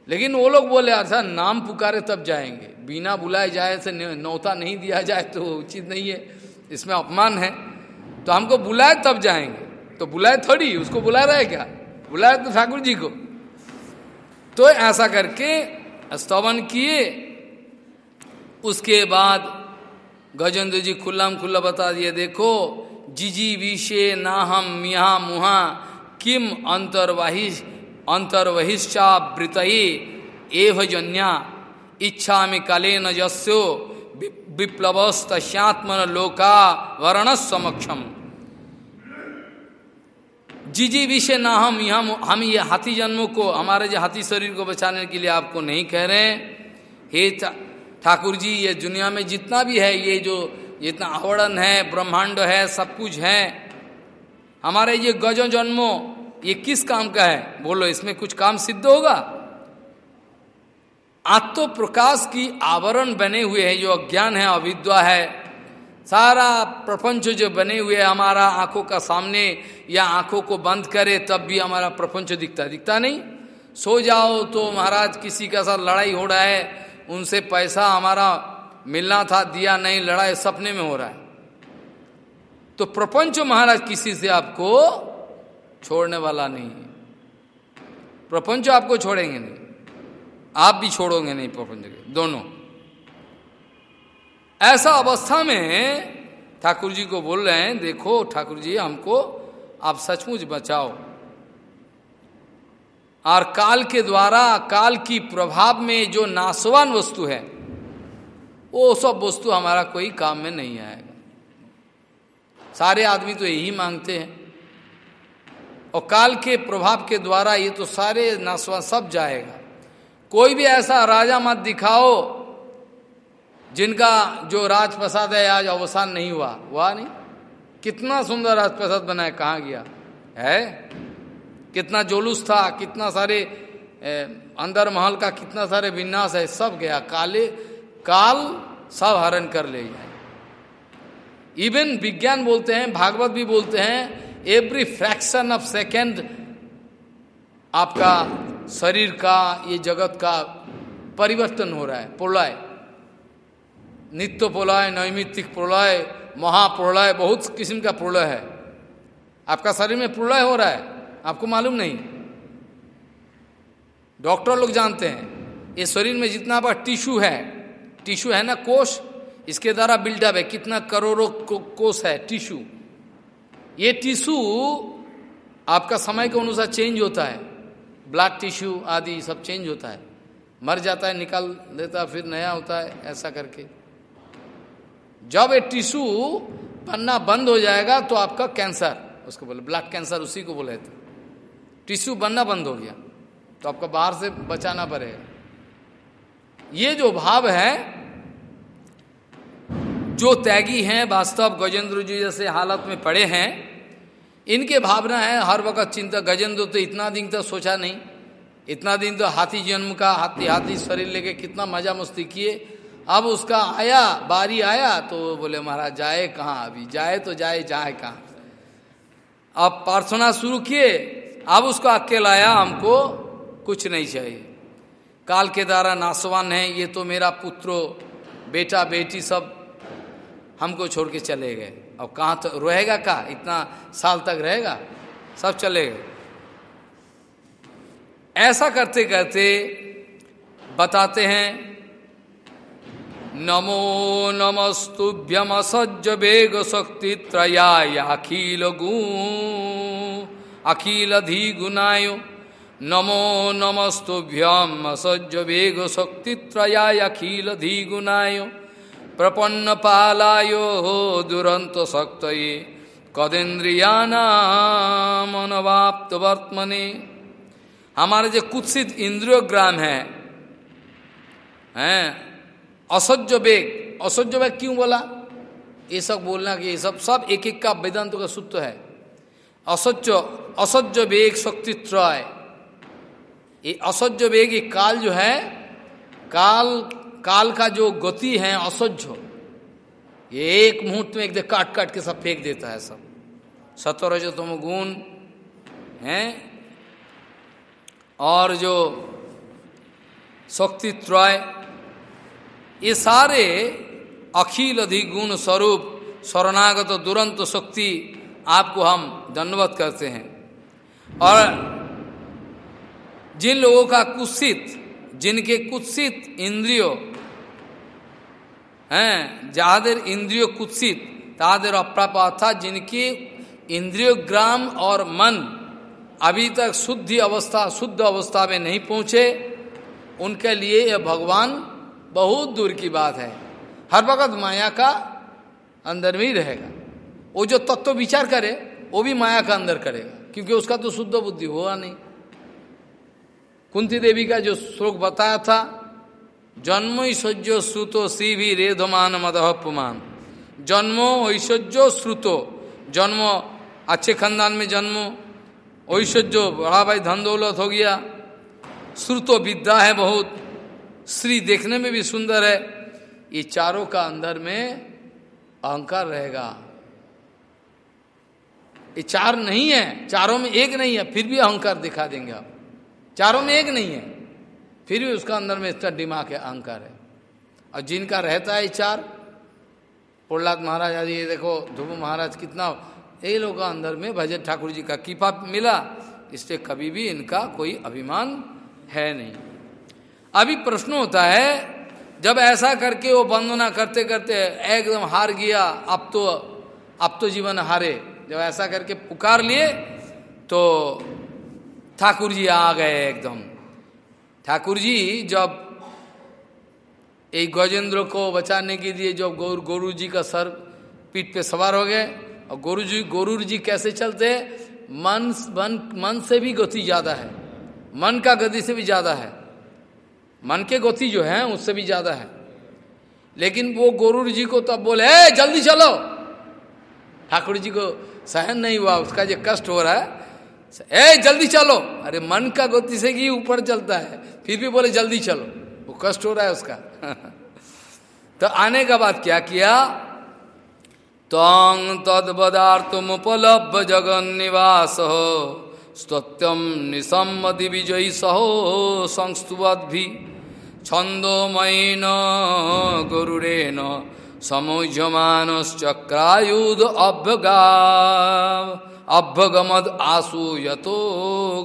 Speaker 1: लेकिन वो लोग बोले अच्छा नाम पुकारे तब जाएँगे। बिना बुलाए जाए से नौता नहीं दिया जाए तो उचित नहीं है। इसमें अपमान है। तो हमको बुलाए तब जाएँगे। तो बुलाए थोड़ी, उसको बुला रहे क्या? बुलाए तो ठाकुर जी को। तो ऐसा करके स्तवन किए। उसके बाद गजेंद्र जी खुल्लाम खुल्ला बता दिए, देखो जिजी विषे ना हम मिहा मुहा किम अंतर्वाहिश अंतर्वहिश्चावृत एव जन्या। इच्छा में काले न जस्यो लोका वर्ण समक्षम। जी जी विषय ना हम यहाँ हम ये हाथी जन्मों को, हमारे जो हाथी शरीर को बचाने के लिए आपको नहीं कह रहे हे। ठाकुर जी ये दुनिया में जितना भी है, ये जो जितना आवरण है, ब्रह्मांड है, सब कुछ है। हमारे ये गजो जन्मों ये किस काम का है? बोलो, इसमें कुछ काम सिद्ध होगा? आत्म प्रकाश की आवरण बने हुए हैं, जो अज्ञान है, अविद्वा है। सारा प्रपंच जो बने हुए हमारा आँखों का सामने या आँखों को बंद करे, तब भी हमारा प्रपंच दिखता दिखता नहीं? सो जाओ तो महाराज, किसी का साथ लड़ाई हो रहा है, उनसे पैसा हमारा मिलना था, दिया नहीं, लड़ाई सपने में हो रहा है। तो प्रपंच महाराज, किसी से आपको छोड़ने वाला नहीं है। प्रपंच आपको छोड़ेंगे नहीं। आप भी छोड़ोगे नहीं प्रपंच के, दोनों। ऐसा अवस्था में ठाकुर जी को बोल रहे हैं, देखो ठाकुर जी, हमको, आप सचमुच बचाओ। और काल के द्वारा, काल की प्रभाव में जो नासवान वस्तु है, वो सब वस्तु हमारा कोई काम में नहीं आएगा। सारे आदमी तो यही मांगते हैं। और काल के प्रभाव के द्वारा ये तो सारे नासवान सब जाएगा। कोई भी ऐसा राजा मत दिखाओ जिनका जो राजप्रसाद है आज अवसान नहीं हुआ। हुआ नहीं। कितना सुंदर राजप्रसाद बना है कहाँ गया? है? कितना जोलूस था कितना सारे ए, अंदर महल का कितना सारे विन्यास है सब गया। काले काल सब हरण कर ले जाए इवन विज्ञान बोलते हैं भागवत भी बोलते हैं एवरी फ्रैक्शन ऑफ़ सेकेंड आपका शरीर का ये जगत का परिवर्तन हो रहा है प्रलय। नित्य प्रलय नैमित्तिक प्रलय महाप्रलय बहुत किस्म का प्रलय है। आपका शरीर में प्रलय हो रहा है आपको मालूम नहीं। डॉक्टर लोग जानते हैं ये शरीर में जितना बड़ा टिश्यू है टिश्यू है ना कोष इसके द्वारा बिल्डअप है कितना करोड़ों को, कोष है टिश्यू। ये टिश्यू आपका समय के अनुसार चेंज होता है। ब्लड टिश्यू आदि सब चेंज होता है। मर जाता है, निकाल देता फिर नया होता है, ऐसा करके। जब ये टिश्यू बनना बंद हो जाएगा तो आपका कैंसर उसको बोले ब्लड कैंसर उसी को बोले थे। टिश्यू बनना बंद हो गया। तो आपका बाहर से बचाना पड़ेगा। ये जो भाव है जो त्यागी हैं, वास्तव गजेंद्र जी जैसे हालत में पड़े हैं, इनके भावना है, हर वक्त चिंता, गजेंद्र तो इतना दिन तक सोचा नहीं, इतना दिन तो हाथी जन्म का, हाथी हाथी शरीर लेके कितना मज़ा मस्ती किए, अब उसका आया, बारी आया तो बोले, महाराज, जाए कहाँ अभी? जाए तो जाए जाए कहाँ? अब प्रार्थना शुरू किए, अब उसको अकेला आया, हमको कुछ नहीं चाहिए। काल के द्वारा नासवान है, ये तो मेरा पुत्रो, बेटा, बेटी सब हमको छोड़ के चले गए। अब कहाँ तो रहेगा का इतना साल तक रहेगा? सब चले गए। ऐसा करते करते बताते हैं, नमो नमस्तुभ्यम असज्ज वेग शक्ति त्रयाय अखिल गु अखिल धी गुनाय नमो नमस्तुभ्यम असज्ज वेग शक्ति त्रयाय अखिल धी गुनाय प्रपन्न पालायो दुरंत शक्त कदेन्द्रियानामनवाप्त वर्तमने हमारे जो कुत्सित इंद्रियो ग्राम है, हैं असह्य वेग असह्य वेग क्यों बोला? ये सब बोलना कि ये सब सब एक एक का वेदांत का सूत्र है। असह्य असह्य वेग शक्ति त्रय ये असह्य वेग, ये काल जो है, काल काल का जो गति है, असह्य एक मुहूर्त में एक काट काट के सब फेंक देता है सब। सतर जो तुम गुण है। और जो शक्ति त्रय, ये सारे अखिल अधिगुण स्वरूप, शरणागत दुरंत शक्ति आपको हम दंडवत करते हैं। और जिन लोगों का कुत्सित, जिनके कुत्सित इंद्रियों हैं जादेर इंद्रियो कुत्सित, तादेर अप्राप अर्थात जिनकी इंद्रियो ग्राम और मन अभी तक शुद्धि अवस्था, शुद्ध अवस्था में नहीं पहुँचे, उनके लिए यह भगवान बहुत दूर की बात है। हर वक्त माया का अंदर में ही रहेगा। वो जो तत्व विचार करे, वो भी माया का अंदर करेगा, क्योंकि उसका तो शुद्ध बुद्धि हुआ नहीं। कुंती देवी का जो श्लोक बताया था जन्म ऐश्वर्य श्रुतो सी भी रेधमान मदहपुमान जन्मो ऐश्वर्य श्रुतो, जन्म अच्छे खानदान में जन्म, ऐश्वर्य बड़ा भाई धन दौलत हो गया। श्रुतो विद्या है बहुत, श्री देखने में भी सुंदर है। ये चारों का अंदर में अहंकार रहेगा। ये चार नहीं है, चारों में एक नहीं है, फिर भी अहंकार दिखा देंगे आप। चारों में एक नहीं है। फिर भी उसका अंदर में इसका दिमाग है, अहंकार है। और जिनका रहता है चार, प्रहलाद महाराज आदि ये देखो, ध्रुव महाराज कितना, ये लोग का अंदर में भजन ठाकुर जी का कीपा मिला, इससे कभी भी इनका कोई अभिमान है नहीं। अभी प्रश्न होता है, जब ऐसा करके वो वंदना करते करते एकदम हार गया, अब तो अब तो जीवन हारे। जब ऐसा करके पुकार लिए तो ठाकुर जी आ गए एकदम। ठाकुर जी जब एक गजेंद्र को बचाने के लिए जब गौर गोरु जी का सर पीठ पे सवार हो गए, और गोरु जी गोरु जी कैसे चलते मन मन मन से भी गति ज़्यादा है। मन का गति से भी ज़्यादा है। मन के गति जो है, उससे भी ज़्यादा है। लेकिन वो गोरु जी को तब बोले जल्दी चलो! ठाकुर जी को सहन नहीं हुआ, उसका जो कष्ट हो रहा है। ए, जल्दी चलो। अरे, मन का गति से कि ऊपर चलता है। फिर भी बोले, जल्दी चलो। वो कष्ट हो रहा है उसका। तो आने का बाद क्या किया? तंग तदपदार्थमुपलब्ध जगन निवास हो। स्तत्यम निसम्मति विजयी सहो संस्तुवद्भि। छंदोमयन गुरुरेण समोज्यमानश्चक्रायुध अभ्यगा अभ्यगमद आसु यतो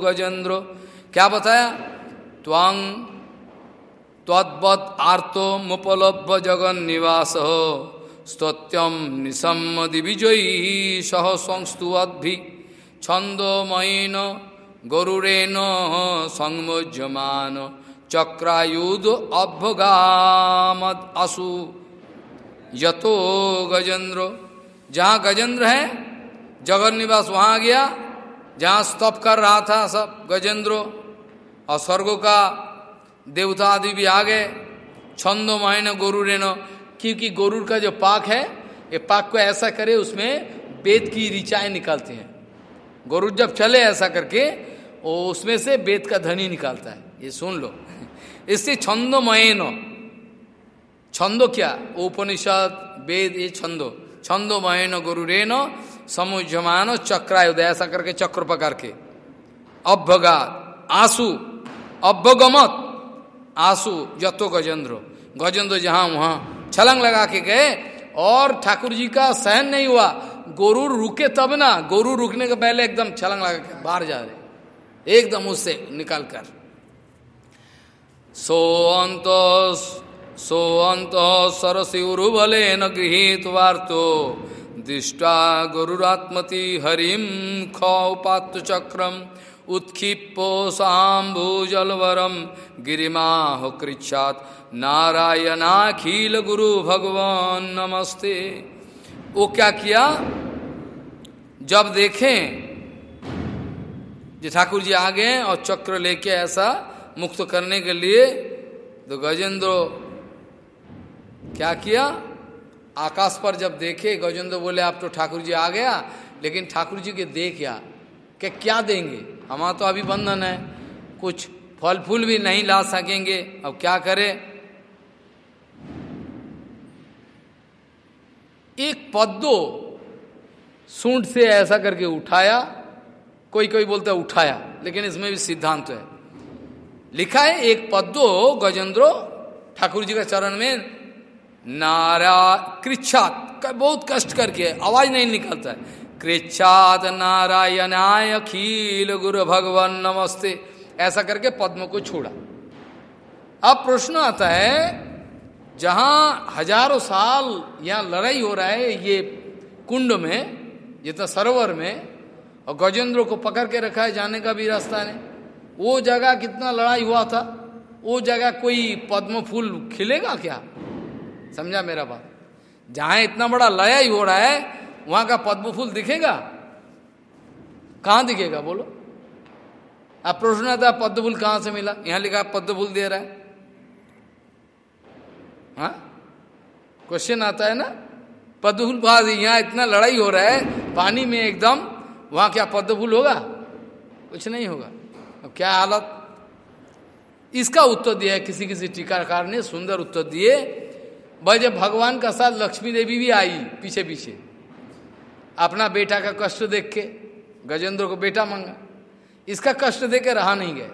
Speaker 1: गजेंद्र क्या बताया? त्वांग तद्वत आर्तो मुपलब्ध जगन निवास हो स्तोत्यम निसम्मदि विजयी सह संस्तुवद्भि छंदोमयन गरुरेण संमोज्यमान चक्रायुध अभगामद असु यतो गजेंद्र जहाँ गजेंद्र है जगन निवास वहाँ गया, जहाँ स्तप कर रहा था सब गजेंद्र और स्वर्गों का देवता आदि भी आ गए। छंदो महीन गोरुरेन क्योंकि गोरुर का जो पाक है, ये पाक को ऐसा करे उसमें वेद की ऋचाएँ निकालते हैं। गोरुर जब चले ऐसा करके, वो उसमें से वेद का धनी निकालता है। ये सुन लो। इससे छंदो मयनो, छंदो क्या? उपनिषद, वेद, ये छंदो। छंदो मयनो गुरुरेनो समुजमानो चक्रायुध, ऐसा करके चक्र पकड़ के। अभ्यगात आँसू अभगमत आँसू जतो गजेंद्र। गजेंद्र जहाँ वहाँ छलंग लगा के गए, और ठाकुर जी का सहन नहीं हुआ। गोरु रुके तब ना, गोरु रुकने के पहले एकदम छलंग लगा के बाहर जा रहे। एकदम उससे निकाल कर। सो अंत सो अंत, सरसी उरुबले न गृहित वार्तो। दृष्टा गुरुरात्मति हरिम खौपात चक्रम उत्क्षिप्पो साम्भुजलवरम गिरिमाह कृच्छात नारायणाखिल गुरु भगवान नमस्ते। वो क्या किया? जब देखें, जो ठाकुर जी आ गए और चक्र लेके ऐसा मुक्त करने के लिए तो गजेंद्र क्या किया? आकाश पर जब देखे, गजेंद्र बोले, आप तो ठाकुर जी आ गया, लेकिन ठाकुर जी के दे क्या कि क्या देंगे? हमारा तो अभी बंधन है। कुछ फल फूल भी नहीं ला सकेंगे, अब क्या करें? एक पद्दो सूंठ से ऐसा करके उठाया कोई कोई बोलता है, उठाया, लेकिन इसमें भी सिद्धांत है। लिखा है, एक पद्दो गजेंद्रो ठाकुर जी का चरण में नारा कृच्छात। बहुत कष्ट करके, आवाज़ नहीं निकलता है। कृच्छात नारायणाय अखिल गुरु भगवान नमस्ते। ऐसा करके पद्म को छोड़ा। अब प्रश्न आता है, जहाँ हज़ारों साल यहाँ लड़ाई हो रहा है, ये कुंड में, ये तो सरोवर में, और गजेंद्र को पकड़ के रखा है, जाने का भी रास्ता नहीं। वो जगह कितना लड़ाई हुआ था, वो जगह कोई पद्म फूल खिलेगा क्या? समझा मेरा बात? जहाँ इतना बड़ा लड़ाई हो रहा है, वहाँ का पद्म फूल दिखेगा? कहाँ दिखेगा, बोलो? अब प्रश्न आता पद्म फूल कहाँ से मिला? यहाँ लिखा पद्म फूल दे रहा है। हाँ? क्वेश्चन आता है ना? पद्म फूल यहाँ इतना लड़ाई हो रहा है, पानी में एकदम, वहाँ क्या पद्म फूल होगा? कुछ नहीं होगा। अब क्या हालत? इसका उत्तर दिया है, किसी किसी टीकाकार ने सुंदर उत्तर दिए। भाई, जब भगवान का साथ लक्ष्मी देवी भी आई पीछे पीछे, अपना बेटा का कष्ट देख के, गजेंद्र को बेटा मांगा, इसका कष्ट दे के रहा नहीं गए।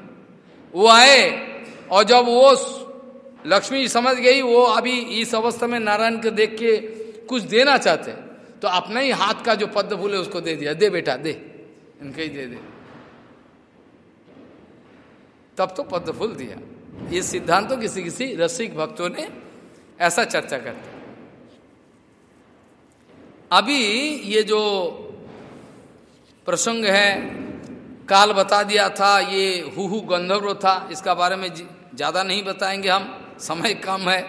Speaker 1: वो आए और जब वो लक्ष्मी समझ गई, वो अभी इस अवस्था में नारायण को देख के कुछ देना चाहते तो अपना ही हाथ का जो पद्म फूल है उसको दे दिया। दे बेटा, दे। इनके ही दे दे। तब तो पद्म फूल दिया। ये सिद्धांत तो किसी किसी रसिक भक्तों ने ऐसा चर्चा करते अभी ये जो प्रसंग है, काल बता दिया था, ये हुहु गंधर्व था, इसका बारे में ज़्यादा नहीं बताएँगे हम, समय कम है।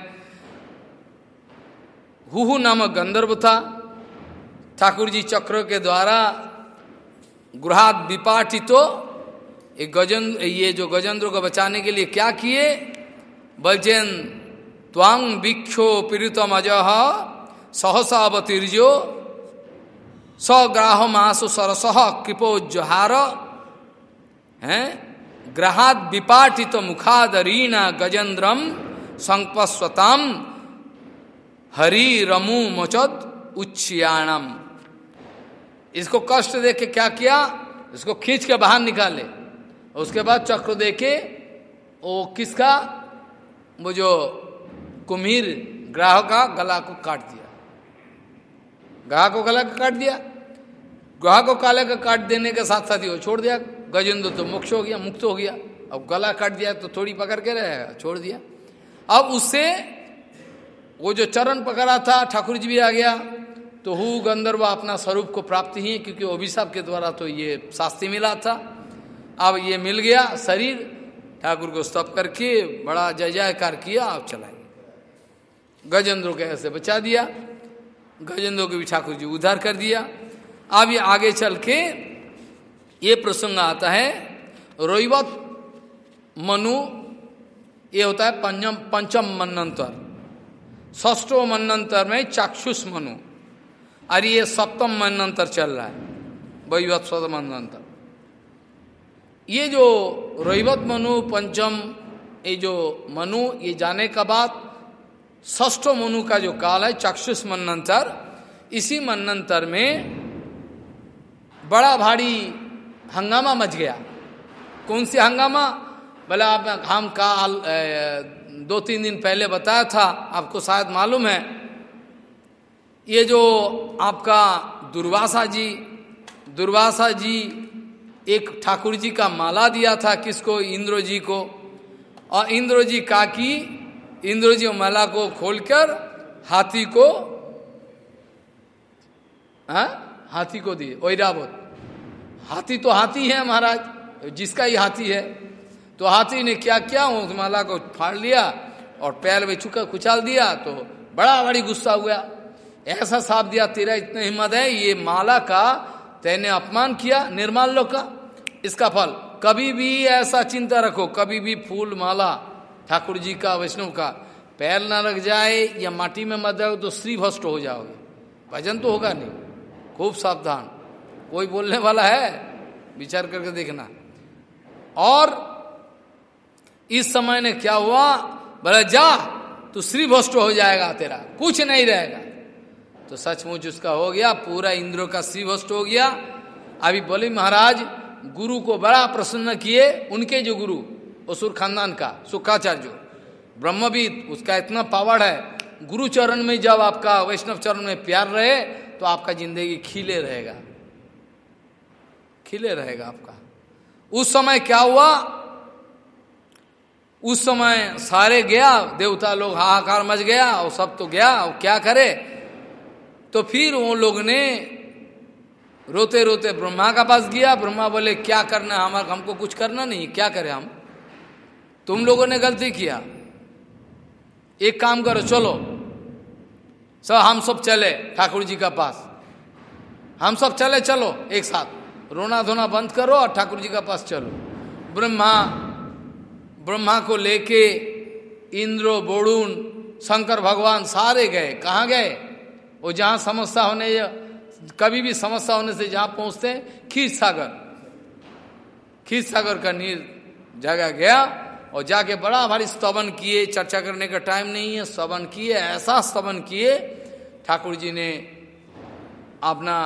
Speaker 1: हुहु नामक गंधर्व था, ठाकुर जी चक्र के द्वारा गृहात विपाटितो एक गजेंद्र ये जो गजेंद्र को बचाने के लिए क्या किए? बलचेन त्वांग भिक्षो पीड़ितम अजह सहसा अवतीर्यो सग्राह मासु सरस कृपो जहार हैं? ग्रहाद विपाटित मुखादरीना गजेंद्रम संपस्वतम हरि रमु मचद उच्चियाणम इसको कष्ट दे के क्या किया? इसको खींच के बाहर निकाले। उसके बाद चक्र दे वो किसका? वो जो कुम्हीर ग्राह का गला को काट दिया। ग्राह को गला को काट दिया। ग्राह को काले का काट देने के साथ साथ ही वो छोड़ दिया। गजेंद्र तो मोक्ष हो गया, मुक्त हो गया। अब गला काट दिया तो थोड़ी पकड़ के रहेगा छोड़ दिया। अब उससे वो जो चरण पकड़ा था, ठाकुर जी भी आ गया। तो हु गंधर्व अपना स्वरूप को प्राप्त ही, क्योंकि अभिशाप के द्वारा तो ये शास्त्री मिला था। अब ये मिल गया शरीर। ठाकुर को स्तप करके बड़ा जय जयकार किया, अब चलाए। गजेंद्र के ऐसे बचा दिया। गजेंद्र को भी ठाकुर जी उद्धार कर दिया। अब ये आगे चल के ये प्रसंग आता है रोईवत मनु, ये होता है पंचम पंचम मनंतर ष्ठो मनंतर में चाक्षुष मनु। और ये सप्तम मनंतर चल रहा है वैवत मनंतर ये जो रोहिवत मनु, पंचम, ये जो मनु, ये जाने का बाद ष्ठ मनु का जो काल है, चाक्षुष मन्नंतर, इसी मनंतर में बड़ा भारी हंगामा मच गया। कौन सी हंगामा? बोले आप हम का दो तीन दिन पहले बताया था, आपको शायद मालूम है। ये जो आपका दुर्वासा जी दुर्वासा जी एक ठाकुर जी का माला दिया था किसको? इंद्र जी को। और इंद्र जी का की इंद्र जी माला को खोलकर हाथी को, हा? हाथी को दिए। ओरावत हाथी तो हाथी है महाराज, जिसका ही हाथी है। तो हाथी ने क्या किया उस माला को फाड़ लिया और पैर में चुका कुचाल दिया तो बड़ा बड़ी गुस्सा हुआ ऐसा साफ़ दिया, तेरा इतना हिम्मत है, ये माला का तेने अपमान किया निर्माल लोग का। इसका फल, कभी भी ऐसा चिंता रखो, कभी भी फूल माला ठाकुर जी का, वैष्णव का, पैर ना लग जाए या माटी में मत जाओ तो श्री भ्रष्ट हो जाओगे। भजन तो होगा नहीं। खूब सावधान। कोई बोलने वाला है, विचार करके देखना। और इस समय ने क्या हुआ? बोले, जा तो श्री भ्रष्ट हो जाएगा तेरा। कुछ नहीं रहेगा। तो सचमुच उसका हो गया, पूरा इंद्र का श्री भ्रष्ट हो गया। अभी बोले, महाराज, गुरु को बड़ा प्रसन्न किए, उनके जो गुरु असुर खानदान का, सुखाचार्य ब्रह्मवीद उसका इतना पावर है, गुरु चरण में जब आपका, वैष्णव चरण में प्यार रहे तो आपका ज़िंदगी खिले रहेगा। खिले रहेगा आपका। उस समय क्या हुआ? उस समय सारे गया, देवता लोग हाहाकार मच गया, और सब तो गया, और क्या करे? तो फिर वो लोग ने रोते रोते ब्रह्मा का पास गया। ब्रह्मा बोले, क्या करना हमारा, हमको कुछ करना नहीं, क्या करें हम? तुम लोगों ने गलती किया। एक काम करो, चलो। सब हम सब चले ठाकुर जी का पास। हम सब चले, चलो एक साथ। रोना धोना बंद करो और ठाकुर जी का पास चलो। ब्रह्मा ब्रह्मा को लेके इंद्र, बोड़ून, शंकर भगवान सारे गए। कहाँ गए? वो जहाँ समस्या होने या कभी भी समस्या होने से जहाँ पहुँचते हैं, खीर सागर। खीर सागर का नीर जगह गया। और जाके बड़ा भारी स्तवन किए, चर्चा करने का टाइम नहीं है, स्तवन किए, ऐसा स्तवन किए, ठाकुर जी ने अपना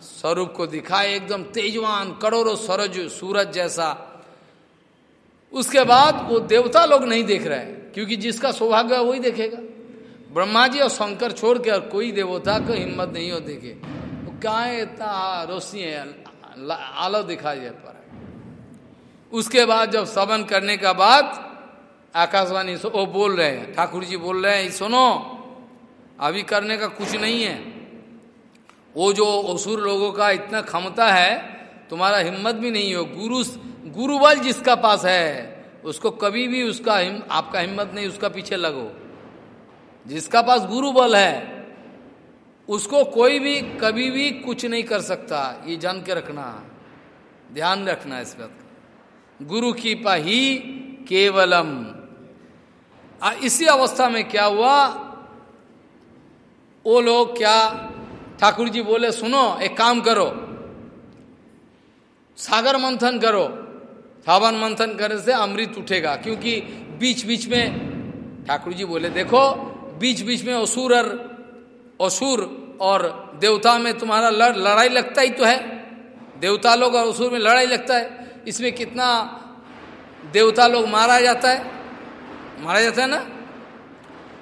Speaker 1: स्वरूप को दिखाए, एकदम तेजवान, करोड़ों सरज सूरज जैसा। उसके बाद वो देवता लोग नहीं देख रहे हैं क्योंकि जिसका सौभाग्य है वही देखेगा। ब्रह्मा जी और शंकर छोड़ के और कोई देवता को हिम्मत नहीं हो देखे। वो क्या है इतना रोशनी है आलो दिखाई दे पर उसके बाद जब सवन करने का बाद आकाशवाणी से वो बोल रहे हैं ठाकुर जी बोल रहे हैं सुनो अभी करने का कुछ नहीं है। वो जो असुर लोगों का इतना क्षमता है तुम्हारा हिम्मत भी नहीं हो। गुरु गुरु बल जिसका पास है उसको कभी भी उसका हिम, आपका हिम्मत नहीं उसका पीछे लगो। जिसका पास गुरु बल है उसको कोई भी कभी भी कुछ नहीं कर सकता। ये जान के रखना। ध्यान रखना इस बात का। गुरु की पाही केवलम। इसी अवस्था में क्या हुआ? वो लोग क्या ठाकुर जी बोले, सुनो, एक काम करो। सागर मंथन करो। हवन मंथन करने से अमृत उठेगा, क्योंकि बीच बीच में ठाकुर जी बोले, देखो बीच बीच में असुर और असुर और देवता में तुम्हारा लड़, लड़ाई लगता ही तो है। देवता लोग और असुर में लड़ाई लगता है। इसमें कितना देवता लोग मारा जाता है? मारा जाता है ना?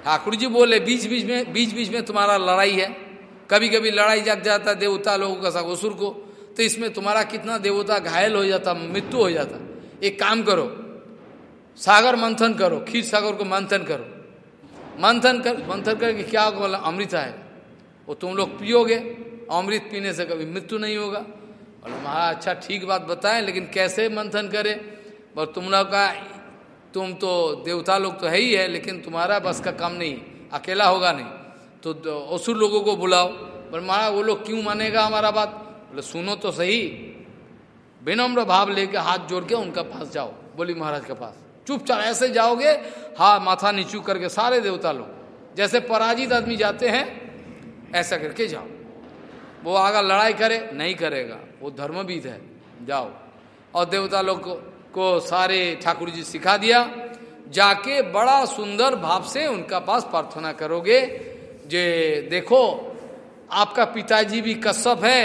Speaker 1: ठाकुर जी बोले, बीच बीच में, बीच बीच में तुम्हारा लड़ाई है। कभी कभी लड़ाई जग जाता है देवता लोगों का सब असुर को। तो इसमें तुम्हारा कितना देवता घायल हो जाता, मृत्यु हो जाता। एक काम करो, सागर मंथन करो, खीर सागर को मंथन करो। मंथन कर, मंथन करके क्या बोला, अमृत आएगा। वो तुम लोग पियोगे, अमृत पीने से कभी मृत्यु नहीं होगा। बोले महाराज अच्छा ठीक बात बताएँ, लेकिन कैसे मंथन करें? और तुम लोग का, तुम तो देवता लोग तो है ही है, लेकिन तुम्हारा बस का काम नहीं, अकेला होगा नहीं। तो असुर लोगों को बुलाओ। पर महाराज वो लोग क्यों मानेगा हमारा बात? बोले, सुनो तो सही। विनम्र भाव लेके हाथ जोड़ के उनका पास जाओ, बोली महाराज के पास। चुपचाप ऐसे जाओगे हाँ माथा नीचू करके सारे देवता लोग, जैसे पराजित आदमी जाते हैं, ऐसा करके जाओ। वो आगा लड़ाई करे, नहीं करेगा। वो धर्मविद है। जाओ। और देवता लोग को, को सारे ठाकुर जी सिखा दिया। जाके बड़ा सुंदर भाव से उनका पास प्रार्थना करोगे जे देखो आपका पिताजी भी कश्यप है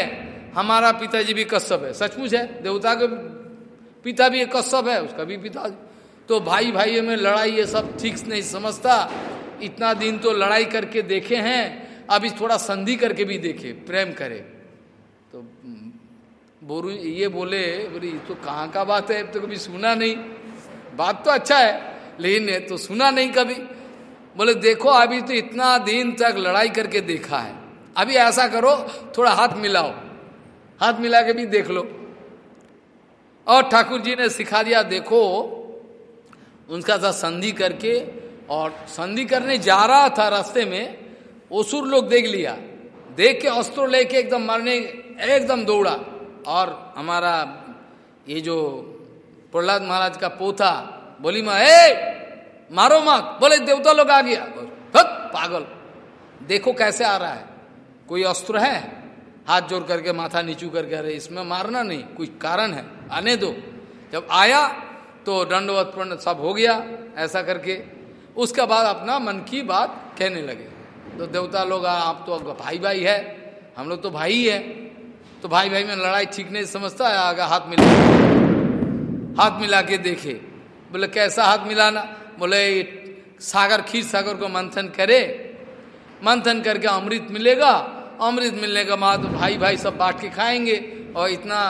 Speaker 1: हमारा पिताजी भी कश्यप है। सचमुच है देवता के पिता भी कश्यप है उसका भी पिता। तो भाई भाई में लड़ाई ये सब ठीक नहीं समझता। इतना दिन तो लड़ाई करके देखे हैं अभी थोड़ा संधि करके भी देखे प्रेम करे। बोरू ये बोले बोले तो कहाँ का बात है? अब तो कभी सुना नहीं। बात तो अच्छा है, लेकिन तो सुना नहीं कभी। बोले, देखो, अभी तो इतना दिन तक लड़ाई करके देखा है। अभी ऐसा करो, थोड़ा हाथ मिलाओ। हाथ मिला के भी देख लो। और ठाकुर जी ने सिखा दिया, देखो, उनका साथ संधि करके, और संधि करने जा रहा था रास्ते में, ओसुर लोग देख लिया। देख के अस्त्र लेके एकदम मरने, एकदम दौड़ा। और हमारा ये जो प्रहलाद महाराज का पोथा, बोली माँ ए मारो मत। बोले, देवता लोग आ गया। भक्त पागल। देखो कैसे आ रहा है। कोई अस्त्र है? हाथ जोड़ करके, माथा नीचू करके, अरे इसमें मारना नहीं, कोई कारण है? आने दो। जब आया तो दंडवत पूर्ण सब हो गया, ऐसा करके। उसके बाद अपना मन की बात कहने लगे। तो देवता लोग आप तो भाई भाई है। हम लोग तो भाई ही है। तो भाई भाई में लड़ाई ठीक नहीं, समझता है, आगे हाथ मिला हाथ मिला के देखे। बोले, कैसा हाथ मिलाना? बोले सागर, खीर सागर को मंथन करे। मंथन करके अमृत मिलेगा। अमृत मिलने के बाद भाई भाई सब बांट के खाएँगे और इतना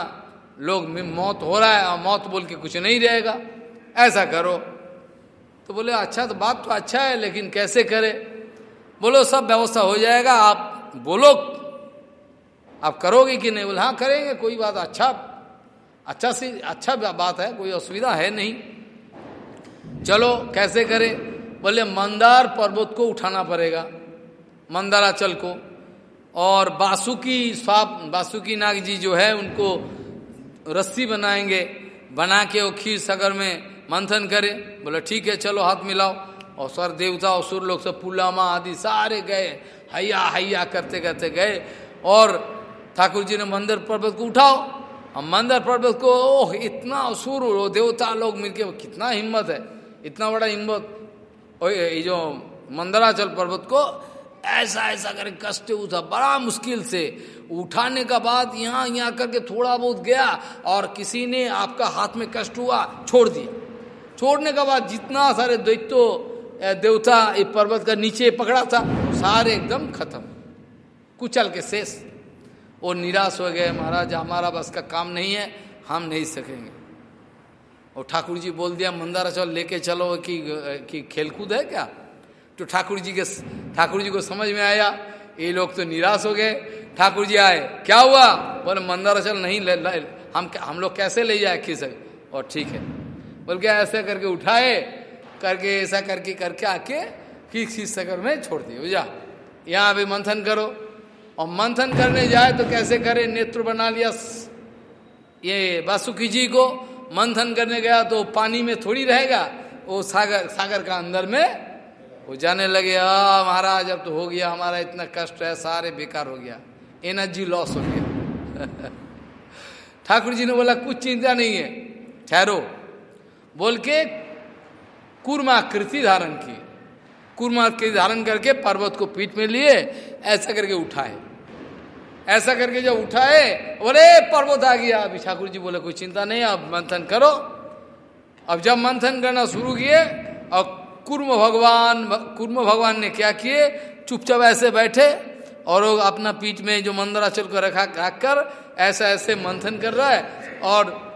Speaker 1: लोग मौत हो रहा है और मौत बोल के कुछ नहीं रहेगा। ऐसा करो। तो बोले अच्छा तो बात तो अच्छा है, लेकिन कैसे करे? बोलो, सब व्यवस्था हो जाएगा, आप बोलो आप करोगे कि नहीं? बोले हाँ करेंगे, कोई बात अच्छा अच्छा सी अच्छा बात है, कोई असुविधा है नहीं। चलो, कैसे करें? बोले, मंदार पर्वत को उठाना पड़ेगा मंदाराचल को। और बासुकी स्वाप, बासुकी नाग जी जो है, उनको रस्सी बनाएँगे, बना के वो खीर सगर में मंथन करें। बोले, ठीक है, चलो, हाथ मिलाओ। और स्वर देवता और सुर लोग सब, पुलामा आदि सारे गए हैया हैया करते करते गए। और ठाकुर जी ने मंदिर पर्वत को उठाओ। और मंदिर पर्वत को, ओह, इतना असुर देवता लोग मिलके, कितना हिम्मत है, इतना बड़ा हिम्मत। ये जो मंदराचल पर्वत को ऐसा ऐसा करके कष्ट उठा, बड़ा मुश्किल से। उठाने का बाद यहाँ यहाँ करके थोड़ा बहुत गया और किसी ने आपका हाथ में कष्ट हुआ, छोड़ दिया। छोड़ने के बाद जितना सारे दैत्यो देवता पर्वत का नीचे पकड़ा था, सारे एकदम खत्म। कुचल के शेष। वो निराश हो गए महाराज हमारा बस का काम नहीं है हम नहीं सकेंगे। और ठाकुर जी बोल दिया मंदारा चल लेके चलो कि, कि खेलकूद है क्या? तो ठाकुर जी के ठाकुर जी को समझ में आया ये लोग तो निराश हो गए। ठाकुर जी आए क्या हुआ? बोले मंदाराचल नहीं ले, ले, हम हम लोग कैसे ले जाए खिसक और ठीक है। बोल क्या ऐसे करके उठाए करके ऐसा करके करके आके खींच सकर में छोड़ दिए जा यहाँ अभी मंथन करो। और मंथन करने जाए तो कैसे करे? नेत्र बना लिया। ये वासुकी जी को मंथन करने गया तो पानी में थोड़ी रहेगा, वो सागर सागर का अंदर में वो जाने लगे, आ, महाराज, अब तो हो गया, हमारा इतना कष्ट है, सारे बेकार हो गया, एनर्जी लॉस हो गया. ठाकुर जी ने बोला, कुछ चिंता नहीं है, ठहरो। बोल के कुर्माकृति धारण की कुर्माकृति धारण करके पर्वत को पीठ में लिए, ऐसा करके उठाए। ऐसा करके जब उठाए, बोले, पर्वत आ गया। अभी ठाकुर जी बोले, कोई चिंता नहीं अब मंथन करो। अब जब मंथन करना शुरू किए और कुर्म भगवान कुर्म भगवान ने क्या किए? चुपचाप ऐसे बैठे और वो अपना पीठ में जो मंदराचल को रखा, रखकर ऐसा, ऐसे मंथन कर रहा है। और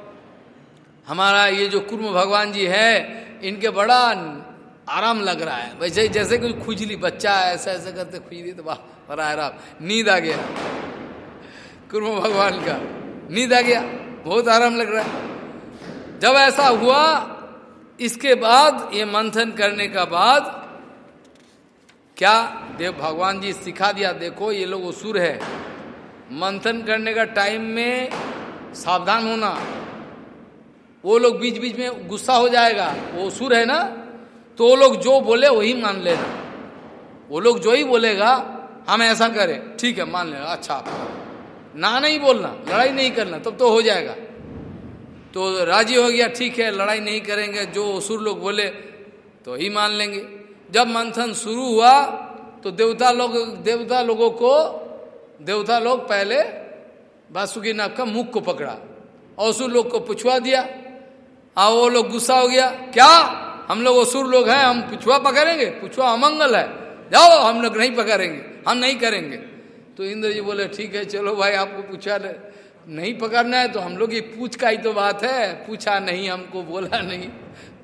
Speaker 1: हमारा ये जो कुर्म भगवान जी है, इनके बड़ा आराम लग रहा है। वैसे जैसे कोई खुजली, बच्चा ऐसा ऐसा करते, खुजली तो बड़ा आराम नींद आ गया। कुर्म भगवान का। नींद आ गया, बहुत आराम लग रहा है। जब ऐसा हुआ, इसके बाद, ये मंथन करने का बाद, क्या देव भगवान जी सिखा दिया, देखो ये लोग असुर है। मंथन करने का टाइम में सावधान होना। वो लोग बीच बीच में गुस्सा हो जाएगा, वो असुर है ना? तो वो लोग जो बोले, वही मान लेना। वो लोग जो ही बोलेगा, हम ऐसा करें। ठीक है, मान लेना। अच्छा। ना नहीं बोलना, लड़ाई नहीं करना, तब तो हो जाएगा। तो राज़ी हो गया, ठीक है, लड़ाई नहीं करेंगे, जो सुर लोग बोले तो ही मान लेंगे। जब मंथन शुरू हुआ तो देवता लोग, देवता लोगों को, देवता लोग पहले वासुकी नाग का मुख को पकड़ा असुर लोग को पुछवा दिया। और वो लोग गुस्सा हो गया, क्या? हम लोग असुर लोग हैं, हम पुछवा पकड़ेंगे? पुछवा अमंगल है। जाओ, हम लोग नहीं पकड़ेंगे, हम नहीं करेंगे। तो इंद्र जी बोले, ठीक है, चलो भाई, आपको पूछा नहीं पकड़ना है तो हम लोग ये पूछ का ही तो बात है। पूछा नहीं, हमको बोला नहीं।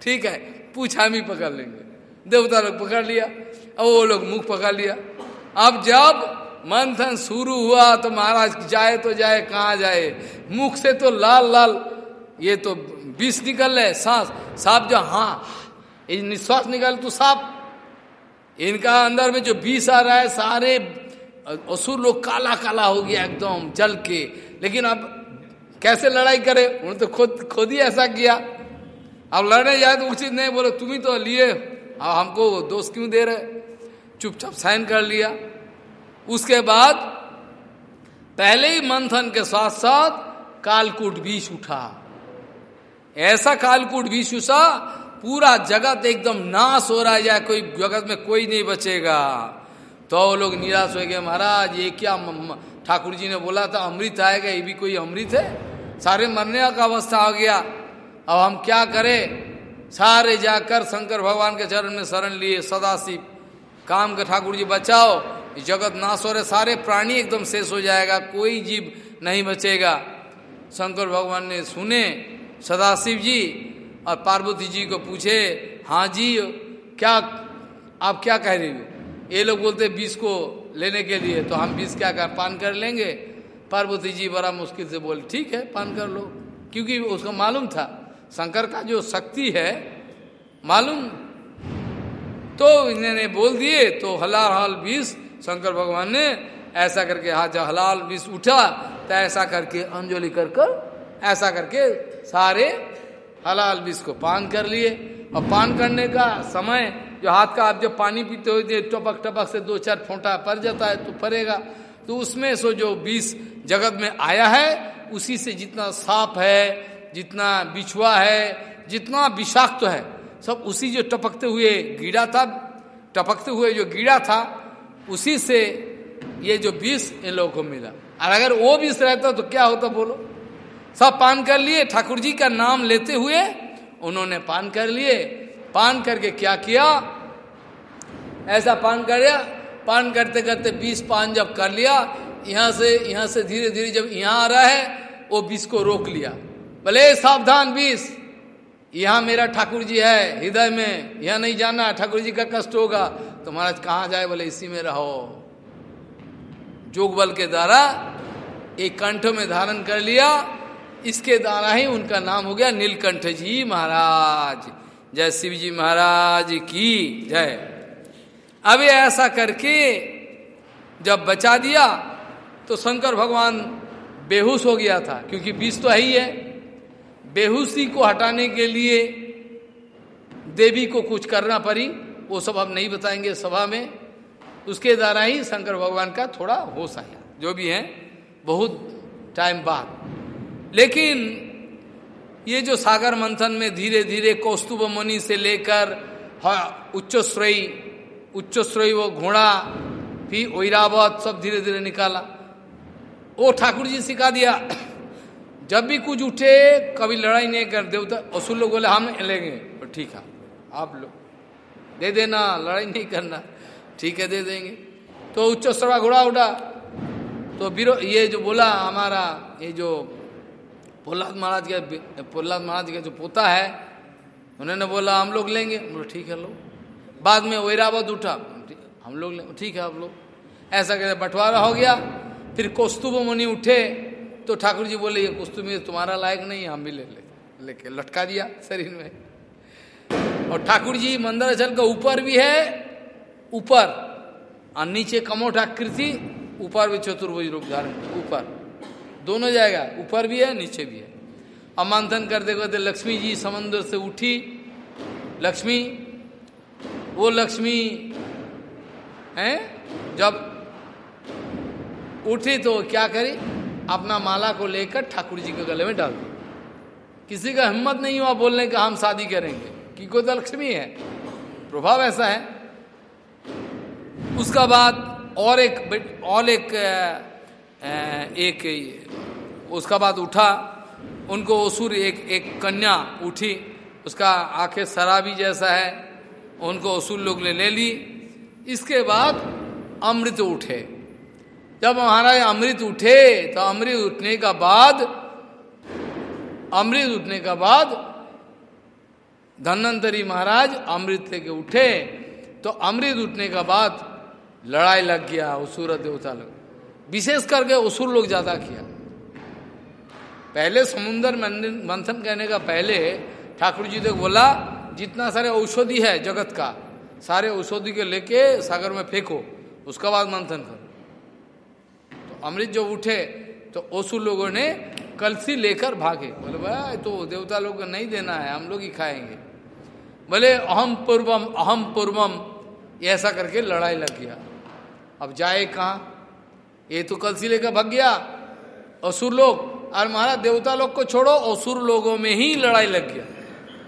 Speaker 1: ठीक है, पूछा हम ही पकड़ लेंगे। देवता लोग पकड़ लिया, अब वो लोग मुख पकड़ लिया। अब जब मंथन शुरू हुआ तो महाराज, जाए तो जाए, कहाँ जाए? मुख से तो लाल लाल, ये तो विष निकल रहे, सांस। सांप जो हाँ ये निश्वास निकल तो सांप इनका अंदर में जो विष आ रहा है, सारे असुर लोग काला काला हो गया एकदम, जल के। लेकिन अब कैसे लड़ाई करे? उन्होंने तो खुद खुद ही ऐसा किया। अब लड़ने जाए तो उचित नहीं बोले, तुम ही तो लिए। अब हमको दोष क्यों दे रहे? चुपचाप साइन कर लिया। उसके बाद पहले ही मंथन के साथ साथ कालकूट विष उठा। ऐसा कालकूट विष उठा, पूरा जगत एकदम नाश हो रहा है कोई जगत में कोई नहीं बचेगा। तो वो लोग निराश हो गए, महाराज, ये क्या ठाकुर जी ने बोला था, अमृत आएगा, ये भी कोई अमृत है? सारे मरने का अवस्था हो गया। अब हम क्या करें? सारे जाकर शंकर भगवान के चरण में शरण लिए, सदाशिव। काम का ठाकुर जी बचाओ जगत नाश हो रहे सारे प्राणी एकदम शेष हो जाएगा, कोई जीव नहीं बचेगा। शंकर भगवान ने सुने, सदाशिव जी और पार्वती जी को पूछे हाँ जी, क्या, आप क्या कह रही हो? ये लोग बोलते बीस को लेने के लिए तो हम बीस क्या कर, पान कर लेंगे? पार्वती जी बड़ा मुश्किल से बोले, ठीक है, पान कर लो। क्योंकि उसको मालूम था, शंकर का जो शक्ति है, मालूम। तो इन्होंने बोल दिए तो हलाल हाल बीस, शंकर भगवान ने ऐसा करके हाथ जब हलाल बीस उठा तो ऐसा करके अंजलि कर कर, ऐसा करके सारे हलाल बीस को पान कर लिए। और पान करने का समय जो हाथ का आप जब पानी पीते हो टपक टपक से दो चार फोटा पड़ जाता है तो पड़ेगा तो उसमें सो जो बीस जगत में आया है, उसी से जितना सांप है, जितना बिछुआ है, जितना विषाक्त है, सब उसी जो टपकते हुए कीड़ा था, टपकते हुए जो कीड़ा था, उसी से ये जो विष इन लोगों को मिला। और अगर वो विष रहता तो क्या होता बोलो? सब पान कर लिए, ठाकुर जी का नाम लेते हुए उन्होंने पान कर लिए पान करके क्या किया? ऐसा पान कर पान करते करते बीस पान जब कर लिया, यहाँ से यहाँ से धीरे धीरे जब यहाँ आ रहा है, वो बीस को रोक लिया। भले सावधान बीस, यहाँ मेरा ठाकुर जी है, हृदय में, यहाँ नहीं जाना, ठाकुर जी का कष्ट होगा। तो महाराज कहाँ जाए बोले, इसी में रहो। जोग बल के द्वारा एक कंठ में धारण कर लिया। इसके द्वारा ही उनका नाम हो गया नीलकंठ जी महाराज। जय शिव जी महाराज की जय। अब ऐसा करके जब बचा दिया तो शंकर भगवान बेहोश हो गया था, क्योंकि बीस तो है ही है। बेहोशी को हटाने के लिए देवी को कुछ करना पड़ी, वो सब हम नहीं बताएँगे सभा में। उसके द्वारा ही शंकर भगवान का थोड़ा होश आया, जो भी है, बहुत टाइम बाद। लेकिन ये जो सागर मंथन में धीरे धीरे कौस्तुभ मुनि से लेकर उच्चश्रयी उच्चश्रयी वो घोड़ा, फिर ओरावत सब धीरे धीरे निकाला। वो ठाकुर जी सिखा दिया, जब भी कुछ उठे, कभी लड़ाई नहीं कर, देवता, असुर लोग बोले, हम लेंगे। ठीक है, आप लोग दे देना, लड़ाई नहीं करना, ठीक है, दे देंगे। तो उच्च सड़ा घोड़ा उठा तो ये जो बोला, हमारा, ये जो प्रहलाद महाराज के प्रहलाद महाराज का जो पोता है, उन्होंने बोला, हम लोग लेंगे. बोलो, ठीक है लोग बाद में वैरावत उठा। हम लोग लेंगे ठीक है, आप लोग। ऐसा कहते बंटवारा हो गया। फिर कौस्तुभ मुनि उठे तो ठाकुर जी बोले, ये कुस्तु में तुम्हारा लायक नहीं हम भी ले ले, लेके लटका दिया शरीर में। और ठाकुर जी मंदराचल का ऊपर भी है, ऊपर, और नीचे कमोठ आकृति ऊपर भी चतुर्भुज रूप धारण दोनों जाएगा, ऊपर भी है, नीचे भी है। अब मंथन करते करते लक्ष्मी जी समुद्र से उठी। लक्ष्मी, वो लक्ष्मी, है? जब उठी तो क्या करी? अपना माला को लेकर ठाकुर जी के गले में डाल दी। किसी का हिम्मत नहीं हुआ बोलने का, हम शादी करेंगे। कि कोई तो लक्ष्मी है। प्रभाव ऐसा है। उसका बाद और एक और एक एक उसका बाद उठा, उनको असुर एक एक कन्या उठी, उसका आँखें शराबी जैसा है, उनको असुर लोग ने ले ली। इसके बाद अमृत उठे। जब महाराज अमृत उठे तो अमृत उठने का बाद, अमृत उठने का बाद धनंतरी महाराज अमृत लेके उठे। तो अमृत उठने का बाद लड़ाई लग गया असुर देवता लग। विशेष करके असुर लोग ज़्यादा किया। पहले समुन्दर मंथन कहने का पहले ठाकुर जी ने बोला, जितना सारे औषधि है जगत का, सारे औषधि के लेके सागर में फेंको, उसका बाद मंथन करो। तो अमृत जो उठे तो ओसु लोगों ने कलसी लेकर भागे। बोले, भाई तो देवता लोग को नहीं देना है, हम लोग ही खाएँगे। बोले अहम पूर्वम अहम पूर्वम। ऐसा करके लड़ाई लग गया। अब जाए कहा? ये तो कलसी लेकर भाग गया। असुर लोग और महाराज देवता लोग को छोड़ो, असुर लोगों में ही लड़ाई लग गया।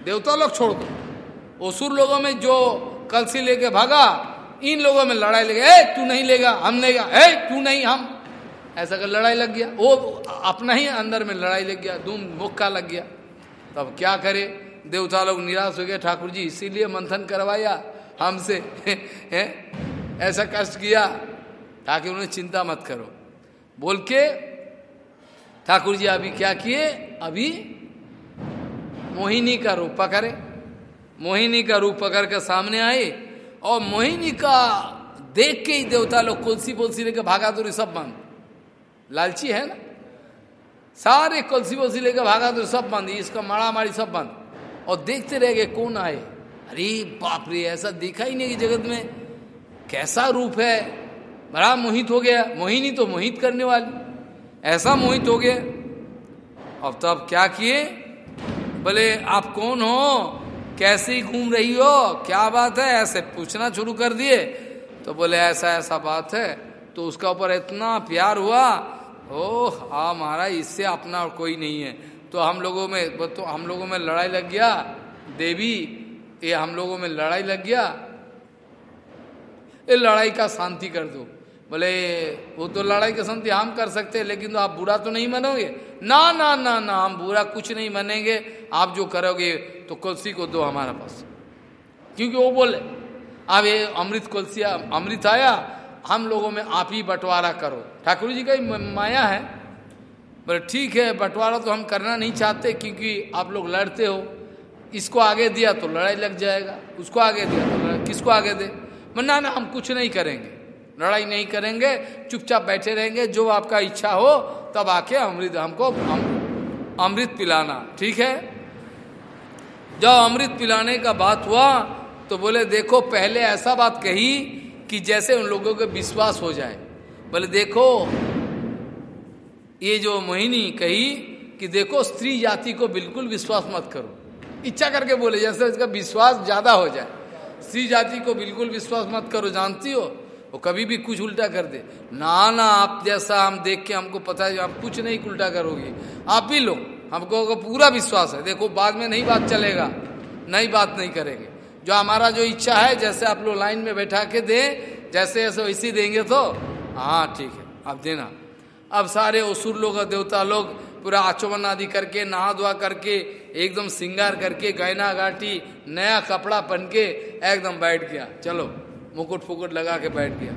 Speaker 1: देवता लोग छोड़ दो। असुर लोगों में जो कलसी लेके भागा, इन लोगों में लड़ाई लगे ए, तू नहीं लेगा, हम लेगा। ए, तू नहीं, हम। ऐसा कर लड़ाई लग गया। वो अपना ही अंदर में लड़ाई लग गया, धूम मुक्का लग गया। तब क्या करे? देवता लोग निराश हो गए। ठाकुर जी इसीलिए मंथन करवाया हमसे। ऐसा कष्ट किया ताकि उन्हें चिंता मत करो। बोल के ठाकुर जी अभी क्या किए? अभी मोहिनी का रूप पकड़े। मोहिनी का रूप पकड़ कर सामने आए और मोहिनी का देख के ही देवता लोग कुलसी पुलसी लेकर भागा तो सब बंद। लालची है ना? सारे कलसी वलसी लेकर भागा तो सब बंद, इसका मारा मारी सब बंद। और देखते रह गए कौन आए? अरे बाप रे, ऐसा देखा ही नहीं कि जगत में। कैसा रूप है? बड़ा मोहित हो गया। मोहिनी तो मोहित करने वाली। ऐसा मोहित हो गया। अब तब तो क्या किए? बोले, आप कौन हो? कैसे घूम रही हो? क्या बात है? ऐसे पूछना शुरू कर दिए। तो बोले, ऐसा ऐसा बात है। तो उसका ऊपर इतना प्यार हुआ। ओह हाँ महाराज, इससे अपना कोई नहीं है। तो हम लोगों में तो हम लोगों में लड़ाई लग गया। देवी, ये हम लोगों में लड़ाई लग गया। ये लड़ाई का शांति कर दो। बोले, वो तो लड़ाई के शांति हम कर सकते हैं, लेकिन तो आप बुरा तो नहीं मनोगे? ना ना ना ना, हम बुरा कुछ नहीं मनेंगे। आप जो करोगे तो कुलसी को दो हमारे पास। क्योंकि वो बोले, अब ये अमृत कुलसी, अमृत आया, हम लोगों में आप ही बंटवारा करो। ठाकुर जी का ही माया है। बोले, ठीक है, बंटवारा तो हम करना नहीं चाहते, क्योंकि आप लोग लड़ते हो। इसको आगे दिया तो लड़ाई लग जाएगा, उसको आगे दिया तो किसको आगे दे? ना ना, हम कुछ नहीं करेंगे। लड़ाई नहीं करेंगे, चुपचाप बैठे रहेंगे, जो आपका इच्छा हो, तब आके अमृत हमको अमृत पिलाना, ठीक है? जब अमृत पिलाने का बात हुआ तो बोले, देखो, पहले ऐसा बात कही कि जैसे उन लोगों को विश्वास हो जाए। बोले, देखो, ये जो मोहिनी कही कि देखो, स्त्री जाति को बिल्कुल विश्वास मत करो। इच्छा करके बोले, जैसे इसका विश्वास ज़्यादा हो जाए। स्त्री जाति को बिल्कुल विश्वास मत करो, जानती हो? वो कभी भी कुछ उल्टा कर दे। ना ना, आप जैसा हम देख के हमको पता है, आप कुछ नहीं उल्टा करोगे। आप भी लो। हमको पूरा विश्वास है। देखो, बाद में नहीं बात चलेगा। नई बात नहीं करेंगे। जो हमारा जो इच्छा है, जैसे आप लोग लाइन में बैठा के दें, जैसे ऐसे वैसे देंगे तो? हाँ ठीक है। आप देना। अब सारे असुर लोग देवता लोग पूरा आचमन आदि करके, नहा धोआ करके, एकदम श्रृंगार करके, गहना गाटी नया कपड़ा पहन के, एकदम बैठ गया। चलो। मुकुट फुकुट लगा के बैठ गया।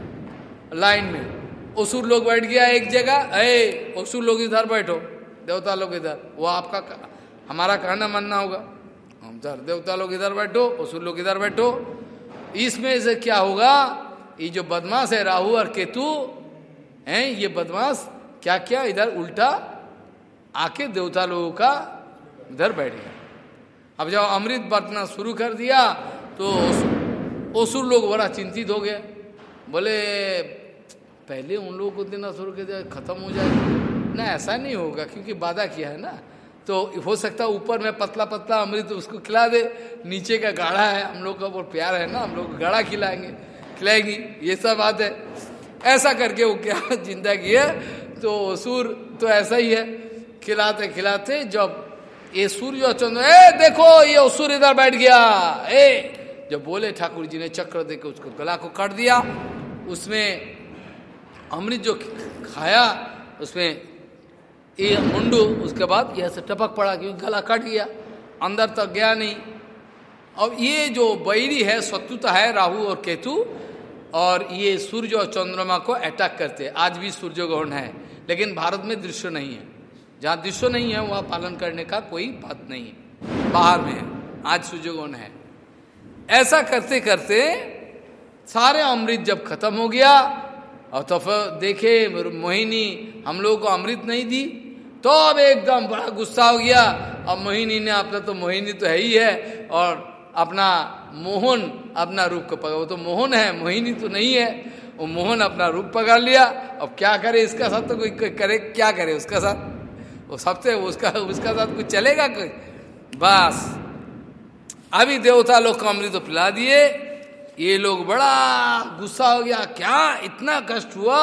Speaker 1: लाइन में असुर लोग बैठ गया एक जगह? अरे असुर लोग इधर बैठो, देवता लोग इधर। वो आपका हमारा कहना मानना होगा। हम इधर देवता लोग इधर बैठो असुर लोग इधर बैठो। इसमें से क्या होगा? ये जो बदमाश है राहु और केतु, हैं, ये बदमाश क्या क्या इधर उल्टा आके देवता लोगों का इधर बैठ गया। अब जब अमृत बरतना शुरू कर दिया तो ओसुर लोग बड़ा चिंतित हो गया। बोले, पहले उन लोगों को देना कर दिया, खत्म हो जाए। ना, ऐसा नहीं होगा, क्योंकि वादा किया है ना। तो हो सकता ऊपर में पतला पतला अमृत उसको खिला दे, नीचे का गाढ़ा है, हम लोग का बहुत प्यार है ना, हम लोग गाढ़ा खिलाएँगे, खिलाएँगी, ये सब बात है। ऐसा करके वो क्या ज़िंदा किया तो सूर तो ऐसा ही है, खिलाते खिलाते जब ये सूर्य चंद्र, ए, देखो, ये असुर इधर बैठ गया, ए जब बोले ठाकुर जी ने चक्र दे के उसको गला को काट दिया, उसमें अमृत जो खाया, उसमें ये मुंडू, उसके बाद यह से टपक पड़ा क्योंकि गला कट गया, अंदर तक गया नहीं। अब ये जो बैरी है, शत्रुता है, राहु और केतु, और ये सूर्य और चंद्रमा को अटैक करते आज भी सूर्य ग्रहण है, लेकिन भारत में दृश्य नहीं है। जहाँ दृश्य नहीं है, वहाँ पालन करने का कोई बात नहीं है। बाहर में है। आज सुजोगुण है। ऐसा करते करते सारे अमृत जब खत्म हो गया, और तो देखे मोहिनी हम लोगों को अमृत नहीं दी तो अब एकदम बड़ा गुस्सा हो गया। अब मोहिनी ने अपना तो मोहिनी तो है ही है, और अपना मोहन अपना रूप को पकड़ा। वो तो मोहन है, मोहिनी तो नहीं है। वो मोहन अपना रूप पकड़ लिया। अब क्या करे इसका साथ तो कोई करे, क्या करे उसका साथ? वो सबसे, उसका उसका साथ कुछ चलेगा कोई? बस। अभी देवता लोग को अमृत तो पिला दिए, ये लोग बड़ा गुस्सा हो गया, क्या इतना कष्ट हुआ?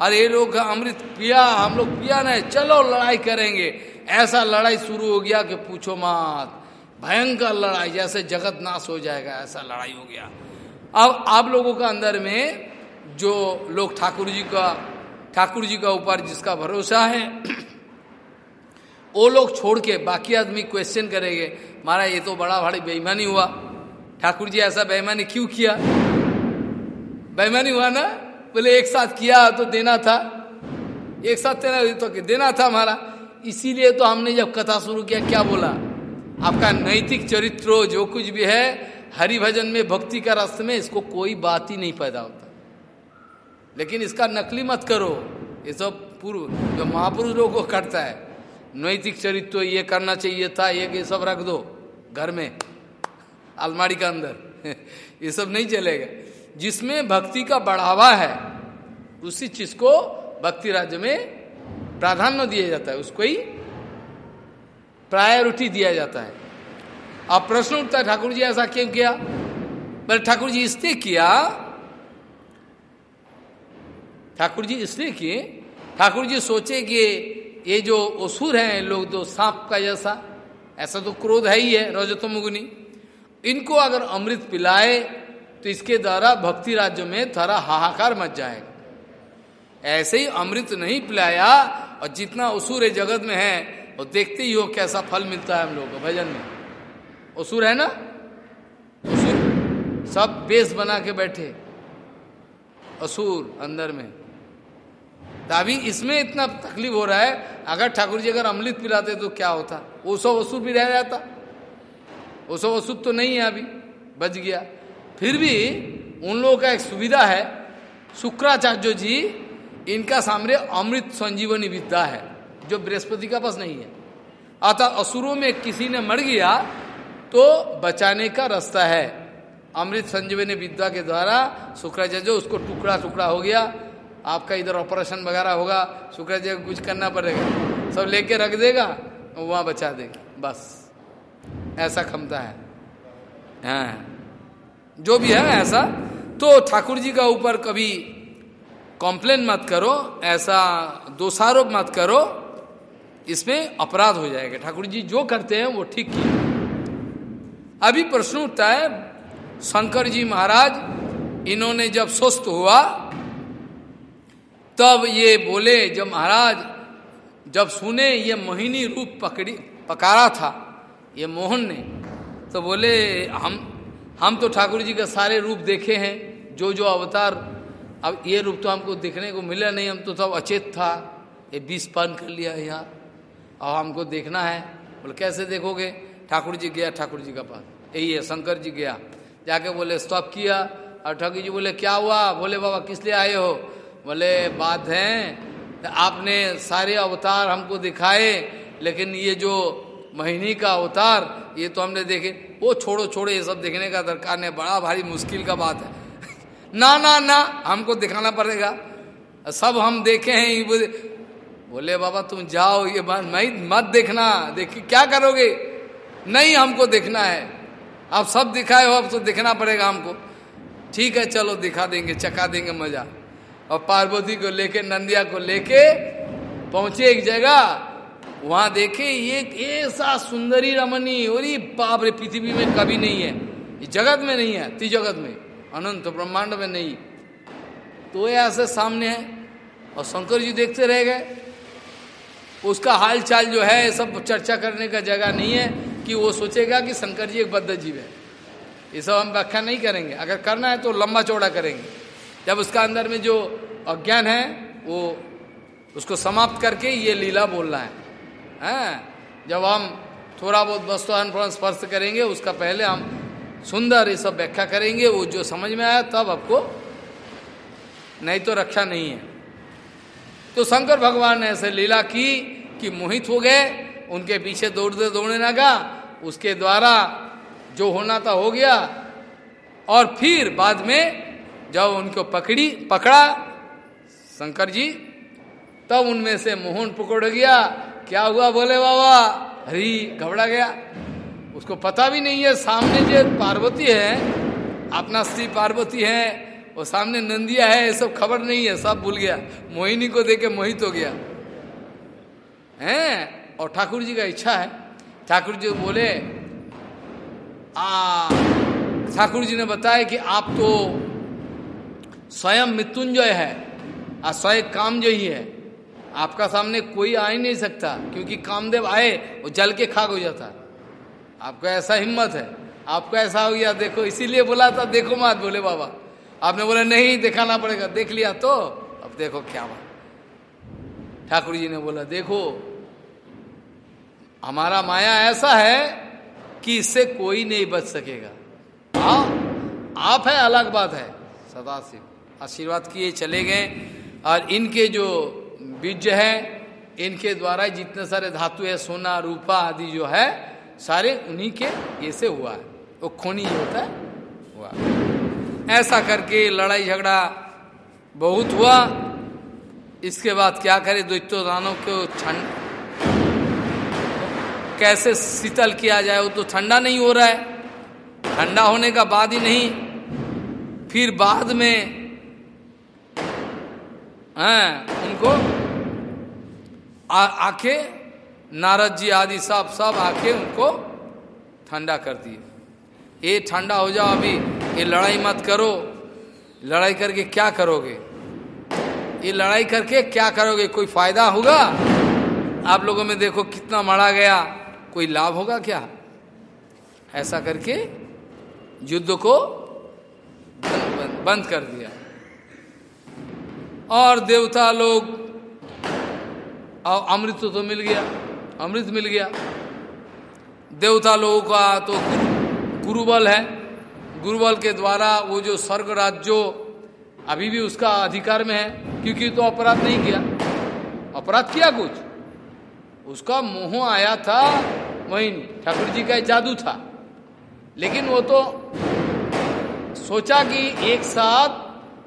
Speaker 1: और ये लोग अमृत पिया, हम लोग पिया नहीं, चलो लड़ाई करेंगे। ऐसा लड़ाई शुरू हो गया कि पूछो मत। भयंकर लड़ाई, जैसे जगत नाश हो जाएगा, ऐसा लड़ाई हो गया। अब आप लोगों का अंदर में जो लोग ठाकुर जी का, ठाकुर जी का ऊपर जिसका भरोसा है वो लोग छोड़ के बाकी आदमी क्वेश्चन करेंगे, महाराज, ये तो बड़ा भारी बेईमानी हुआ। ठाकुर जी, ऐसा बेईमानी क्यों किया? बेईमानी हुआ ना? बोले, एक साथ किया तो देना था। एक साथ तेना तो देना था हमारा। इसीलिए तो हमने जब कथा शुरू किया, क्या बोला? आपका नैतिक चरित्र, जो कुछ भी है, हरि भजन में, भक्ति का रास्ते में, इसको कोई बात ही नहीं पैदा होता। लेकिन इसका नकली मत करो। ये सब पूर्व, जो महापुरुष लोगों को करता है। नैतिक चरित्र ये करना चाहिए था, ये ये सब रख दो घर में, अलमारी के अंदर। ये सब नहीं चलेगा। जिसमें भक्ति का बढ़ावा है, उसी चीज़ को भक्ति राज्य में प्राधान्य दिया जाता है। उसको ही प्रायोरिटी दिया जाता है। अब प्रश्न उठता है, ठाकुर जी ऐसा क्यों किया? बोले, ठाकुर जी इसलिए किया, ठाकुर जी इसलिए किए, ठाकुर जी सोचे कि ये जो असुर हैं, लोग तो सांप का जैसा, ऐसा तो क्रोध है ही है, रजतमुगुनी। इनको अगर अमृत पिलाए तो इसके द्वारा भक्ति राज्य में थोड़ा हाहाकार मच जाएगा। ऐसे ही अमृत नहीं पिलाया, और जितना असुर जगत में है वो देखते ही हो कैसा फल मिलता है हम लोग को भजन में। असुर है ना? असुर। सब बेस बना के बैठे। असुर अंदर में। तो अभी इसमें इतना तकलीफ़ हो रहा है, अगर ठाकुर जी अगर अमृत पिलाते तो क्या होता? वो सौ वसूर भी रह जाता। वो सौ वसूर तो नहीं है अभी, बच गया। फिर भी उन लोगों का एक सुविधा है, शुक्राचार्य जी, इनका सामने अमृत संजीवनी विद्या है, जो बृहस्पति का पास नहीं है। अतः असुरों में किसी ने मर गया तो बचाने का रास्ता है। अमृत संजीवनी विद्या के द्वारा शुक्राचार्य उसको टुकड़ा टुकड़ा हो गया। आपका इधर ऑपरेशन वगैरह होगा, शुक्र जी कुछ करना पड़ेगा। सब लेके रख देगा वहाँ बचा देगा, बस। ऐसा क्षमता है। हाँ। जो भी है, ऐसा। तो ठाकुर जी का ऊपर कभी कॉम्प्लेन मत करो, ऐसा दोषारोप मत करो, इसमें अपराध हो जाएगा। ठाकुर जी जो करते हैं, वो ठीक किया अभी प्रश्न उठता है, शंकर जी महाराज, इन्होंने जब स्वस्थ हुआ तब ये बोले, जब महाराज, जब सुने ये मोहिनी रूप पकड़ी, पकारा था, ये मोहन ने तो बोले, हम हम तो ठाकुर जी का सारे रूप देखे हैं, जो जो अवतार, अब ये रूप तो हमको देखने को मिला नहीं, हम तो सब अचेत था, ये बीस पान कर लिया यहाँ और हमको देखना है। बोले, कैसे देखोगे? ठाकुर जी गया, ठाकुर जी का पास, यही है, शंकर जी गया। जाके बोले, स्टॉप किया। और ठाकुर जी बोले, क्या हुआ? बोले, बाबा, किस लिए आए हो? बोले बात है आपने सारे अवतार हमको दिखाए, लेकिन ये जो महीनी का अवतार, ये तो हमने देखे, वो छोड़ो छोड़ो, ये सब देखने का दरकार नहीं बड़ा भारी मुश्किल का बात है। ना ना ना, हमको दिखाना पड़ेगा। सब हम देखे हैं, ये बोले, बाबा, तुम जाओ, ये बात मत देखना, देखिए, क्या करोगे? नहीं हमको देखना है। आप सब दिखाए हो, अब तो देखना पड़ेगा हमको। ठीक है, चलो, दिखा देंगे चका देंगे, मज़ा। और पार्वती को लेके, नंदिया को लेके पहुँचे एक जगह। वहाँ देखे, ये ऐसा सुंदरी रमनी और ये बाप रे, पृथ्वी में कभी नहीं है। ये जगत में नहीं है ती जगत में, अनंत ब्रह्मांड में नहीं। तो ये ऐसे सामने है, और शंकर जी देखते रह गए। उसका हाल चाल जो है सब चर्चा करने का जगह नहीं है, कि वो सोचेगा कि शंकर जी एक बद्ध जीव है। ये सब हम व्याख्या नहीं करेंगे। अगर करना है तो लंबा चौड़ा करेंगे। जब उसका अंदर में जो अज्ञान है, वो उसको समाप्त करके ये लीला बोलना है। हैं, जब हम थोड़ा बहुत वस्तु अनुभव स्पर्श करेंगे, उसका पहले हम सुंदर ये सब व्याख्या करेंगे, वो जो समझ में आया, तब आपको नहीं तो रक्षा नहीं है। तो शंकर भगवान ने ऐसे लीला की कि मोहित हो गए, उनके पीछे दौड़ते दौड़ने लगा, उसके द्वारा जो होना था हो गया, और फिर बाद में जब उनको पकड़ी, पकड़ा, शंकर जी, तब उनमें से मोहन पकड़ गया। क्या हुआ? बोले, बाबा, हरी घबरा गया। उसको पता भी नहीं है, सामने जो पार्वती है, अपना स्त्री पार्वती है, और सामने नंदिया है, ये सब खबर नहीं है, सब भूल गया। मोहिनी को देखे मोहित हो गया। हैं? और ठाकुर जी का इच्छा है। ठाकुर जी बोले, आ, ठाकुर जी ने बताया कि आप तो स्वयं मृत्युंजय है और स्वयं काम जो ही। है आपका सामने कोई आ ही नहीं सकता, क्योंकि कामदेव आए, वो जल के खाक हो जाता। आपको ऐसा हिम्मत है, आपको ऐसा हो गया, देखो, इसीलिए बोला था, देखो मत बोले बाबा। आपने बोला, नहीं, दिखाना पड़ेगा, देख लिया तो। अब देखो क्या बात ठाकुर जी ने बोला, देखो, हमारा माया ऐसा है कि इससे कोई नहीं बच सकेगा। हाँ आप है, अलग बात है, सदाशिव। आशीर्वाद किए चले गए। और इनके जो बीज है, इनके द्वारा जितने सारे धातु है, सोना, रूपा आदि जो है, सारे उन्हीं के ये से हुआ है। वो खोनी होता है, हुआ। ऐसा करके लड़ाई झगड़ा बहुत हुआ। इसके बाद क्या करे? द्वित्व दानों को ठंड कैसे शीतल किया जाए, वो तो ठंडा नहीं हो रहा है। ठंडा होने का बाद ही नहीं। फिर बाद में हैं, उनको आके नारद जी आदि सब सब आके उनको ठंडा कर दिए। ये ठंडा हो जाओ अभी, ये लड़ाई मत करो। लड़ाई करके क्या करोगे? ये लड़ाई करके क्या करोगे? कोई फ़ायदा होगा? आप लोगों में देखो कितना मरा गया। कोई लाभ होगा क्या? ऐसा करके युद्ध को बंद कर दिया। और देवता लोग। और अमृत तो मिल गया, अमृत मिल गया। देवता लोगों का तो गुरुबल है। गुरुबल के द्वारा वो जो स्वर्ग राज्यो अभी भी उसका अधिकार में है, क्योंकि तो अपराध नहीं किया। अपराध किया कुछ? उसका मोह आया था, वही ठाकुर जी का जादू था। लेकिन वो तो सोचा कि एक साथ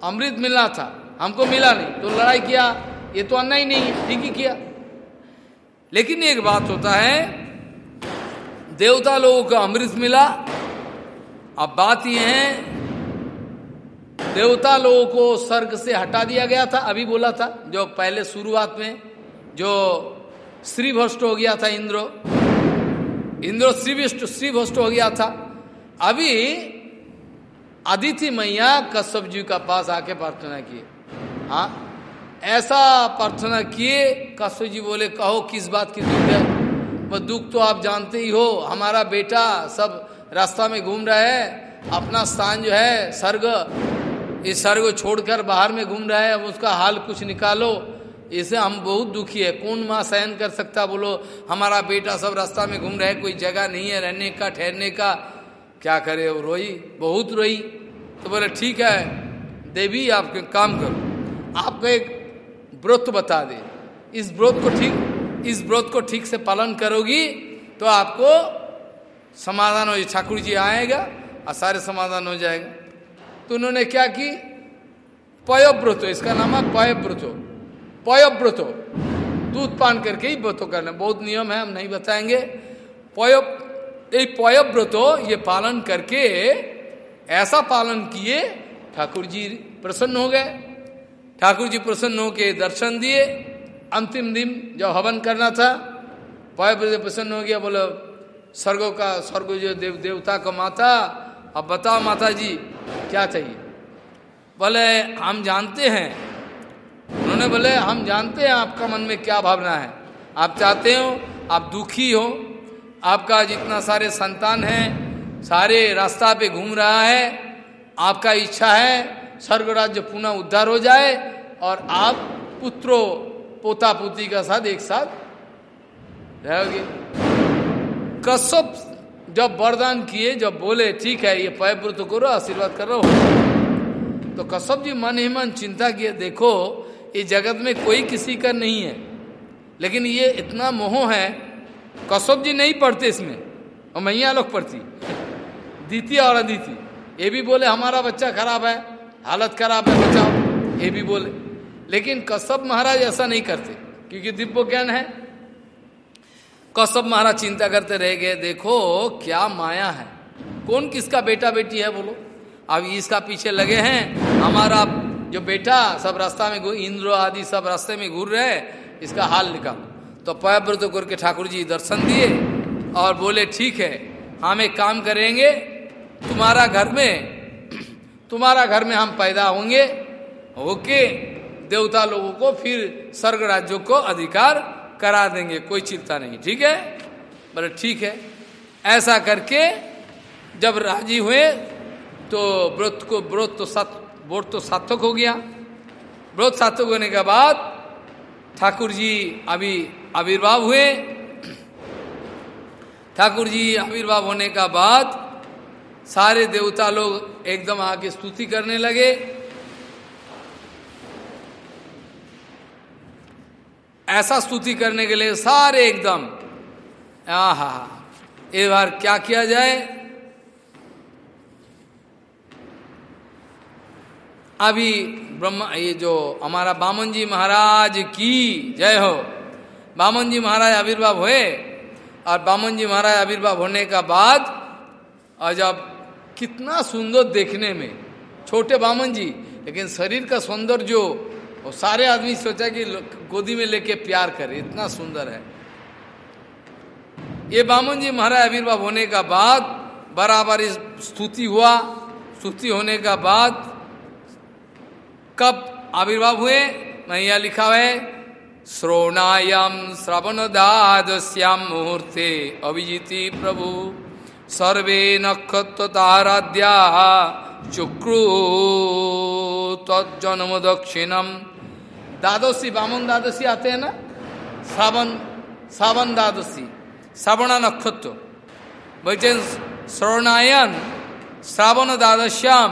Speaker 1: अमृत मिलना था। हमको मिला नहीं। तो लड़ाई किया, ये तो अन्ना ही नहीं है ठीक ही किया। लेकिन एक बात होता है, देवता लोगों को अमृत मिला। अब बात यह है, देवता लोगों को स्वर्ग से हटा दिया गया था, अभी बोला था, जो पहले शुरुआत में, जो श्री भ्रष्ट हो गया था इंद्रो। इंद्रो श्री श्री भ्रष्ट हो गया था। अभी अदिति मैया कश्यप जी का पास आके प्रार्थना किए। हाँ ऐसा प्रार्थना किए कश्यप जी बोले, कहो, किस बात की दुख है? वो दुख तो आप जानते ही हो, हमारा बेटा सब रास्ता में घूम रहा है, अपना स्थान जो है, स्वर्ग, इस स्वर्ग छोड़कर बाहर में घूम रहा है, अब उसका हाल कुछ निकालो, इसे हम बहुत दुखी है। कौन माँ सहन कर सकता? बोलो, हमारा बेटा सब रास्ता में घूम रहा है, कोई जगह नहीं है, रहने का, ठहरने का। क्या करे? वो रोई, बहुत रोई। तो बोले, ठीक है, देवी, आप काम करो। आपको एक व्रत बता दे। इस व्रत को ठीक, इस व्रत को ठीक से पालन करोगी तो आपको समाधान हो ठाकुर जी आएगा और सारे समाधान हो जाएगा। तो उन्होंने क्या की? पयोव्रतो इसका नाम है पयव्रतो पयोव्रतो दूध पान करके ही व्रतो करना बहुत नियम है, हम नहीं बताएँगे। पय, ये पयव्रतो ये पालन करके, ऐसा पालन किए, ठाकुर जी प्रसन्न हो गए। ठाकुर जी प्रसन्न होके दर्शन दिए। अंतिम दिन जब हवन करना था पयव्रत प्रसन्न हो गया, बोलो, स्वर्गो का स्वर्ग जो देव, देवता का माता, अब बताओ माता जी क्या चाहिए? बोले, हम जानते हैं। उन्होंने बोले, हम जानते हैं आपका मन में क्या भावना है। आप चाहते हो, आप दुखी हो, आपका जितना सारे संतान हैं, सारे रास्ता पे घूम रहा है, आपका इच्छा है स्वर्ग राज्य पुनः उद्धार हो जाए और आप पुत्रो, पोता पोती का साथ एक साथ रहोगे। कश्यप जब वरदान किए, जब बोले, ठीक है, ये पयव्रत करो, आशीर्वाद करो। तो कश्यप जी मन ही मन चिंता किए, देखो, ये जगत में कोई किसी का नहीं है, लेकिन ये इतना मोह है, कश्यप जी नहीं पढ़ते इसमें, और मैया लोग पढ़ती, द्वितीय और अदिति ये भी बोले, हमारा बच्चा खराब है। हालत खराब है, बचाओ। ये भी बोले। लेकिन कश्यप महाराज ऐसा नहीं करते, क्योंकि दिव्य ज्ञान है। कश्यप महाराज चिंता करते रह गए, देखो क्या माया है। कौन किसका बेटा बेटी है, बोलो। अब इसका पीछे लगे हैं, हमारा जो बेटा, सब रास्ता में इंद्र आदि सब रास्ते में घूर रहे इसका हाल निकालो। तो पयव्रत करके ठाकुर जी दर्शन दिए और बोले, ठीक है, हम एक काम करेंगे, तुम्हारा घर में तुम्हारा घर में हम पैदा होंगे, होके देवता लोगों को फिर स्वर्ग राज्यों को अधिकार करा देंगे, कोई चिंता नहीं, ठीक है? बोले, ठीक है। ऐसा करके जब राज़ी हुए तो व्रत को, व्रत तो सात, व्रत तो सार्थक हो गया। व्रत सार्थक होने के बाद ठाकुर जी अभी आविर्भाव हुए। ठाकुर जी आविर्भाव होने का बाद सारे देवता लोग एकदम आके स्तुति करने लगे। ऐसा स्तुति करने के लिए सारे एकदम, आहा एक बार क्या किया जाए? अभी ब्रह्मा, ये जो हमारा बामन जी महाराज की, जय हो। बामन जी महाराज आविर्भाव हुए, और बामन जी महाराज आविर्भाव होने का बाद, और जब कितना सुंदर देखने में। छोटे बामन जी, लेकिन शरीर का सौंदर्य जो, वो सारे आदमी सोचा कि गोदी में लेके प्यार करे, इतना सुंदर है। ये बामन जी महाराज आविर्भाव होने का बाद, बराबर स्तुति हुआ, स्तुति होने का बाद, कब आविर्भाव हुए? मैया लिखा है श्रोणायाम श्रवणदादश्याम मुहूर्ते अभिजीति प्रभु। सर्वे नक्षत्र ताराद्या चुक्रु तन्म दक्षिणम। द्वादशी बामन द्वादशी आते हैं ना? सावन सावन द्वादशी श्रावण नक्षत्र। बोलते श्रवणायन श्रावण द्वादश्याम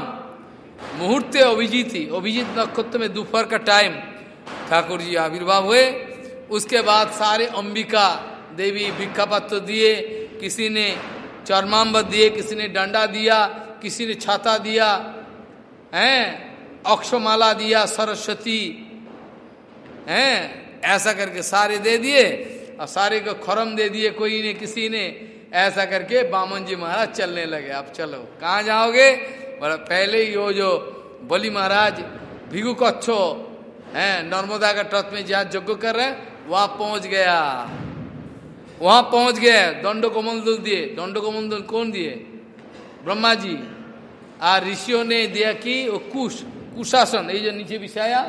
Speaker 1: मुहूर्ते अभिजीति, अभिजीत नक्षत्र में दोपहर का टाइम। ठाकुर जी आविर्भाव हुए। उसके बाद सारे अंबिका देवी भिक्खा पत्र दिए। किसी ने चरमाम्ब दिए, किसी ने डंडा दिया, किसी ने छाता दिया, हैं? अक्षमाला दिया, सरस्वती, हैं? ऐसा करके सारे दे दिए, और सारे को खरम दे दिए, कोई ने, किसी ने। ऐसा करके बामन जी महाराज चलने लगे। आप चलो, कहाँ जाओगे? बोला, पहले ही वो जो बोली महाराज, भिगु कच्छो, है? नर्मदा का तट में जहाँ यज्ञ कर रहे हैं, वहाँ पहुँच गया। वहाँ पहुँच गए दंडो को मंदल दिए। दंडो को मंदल कौन दिए? ब्रह्मा जी आ ऋषियों ने दिया कि वो कुश, कुशासन, ये जो नीचे बिछाया,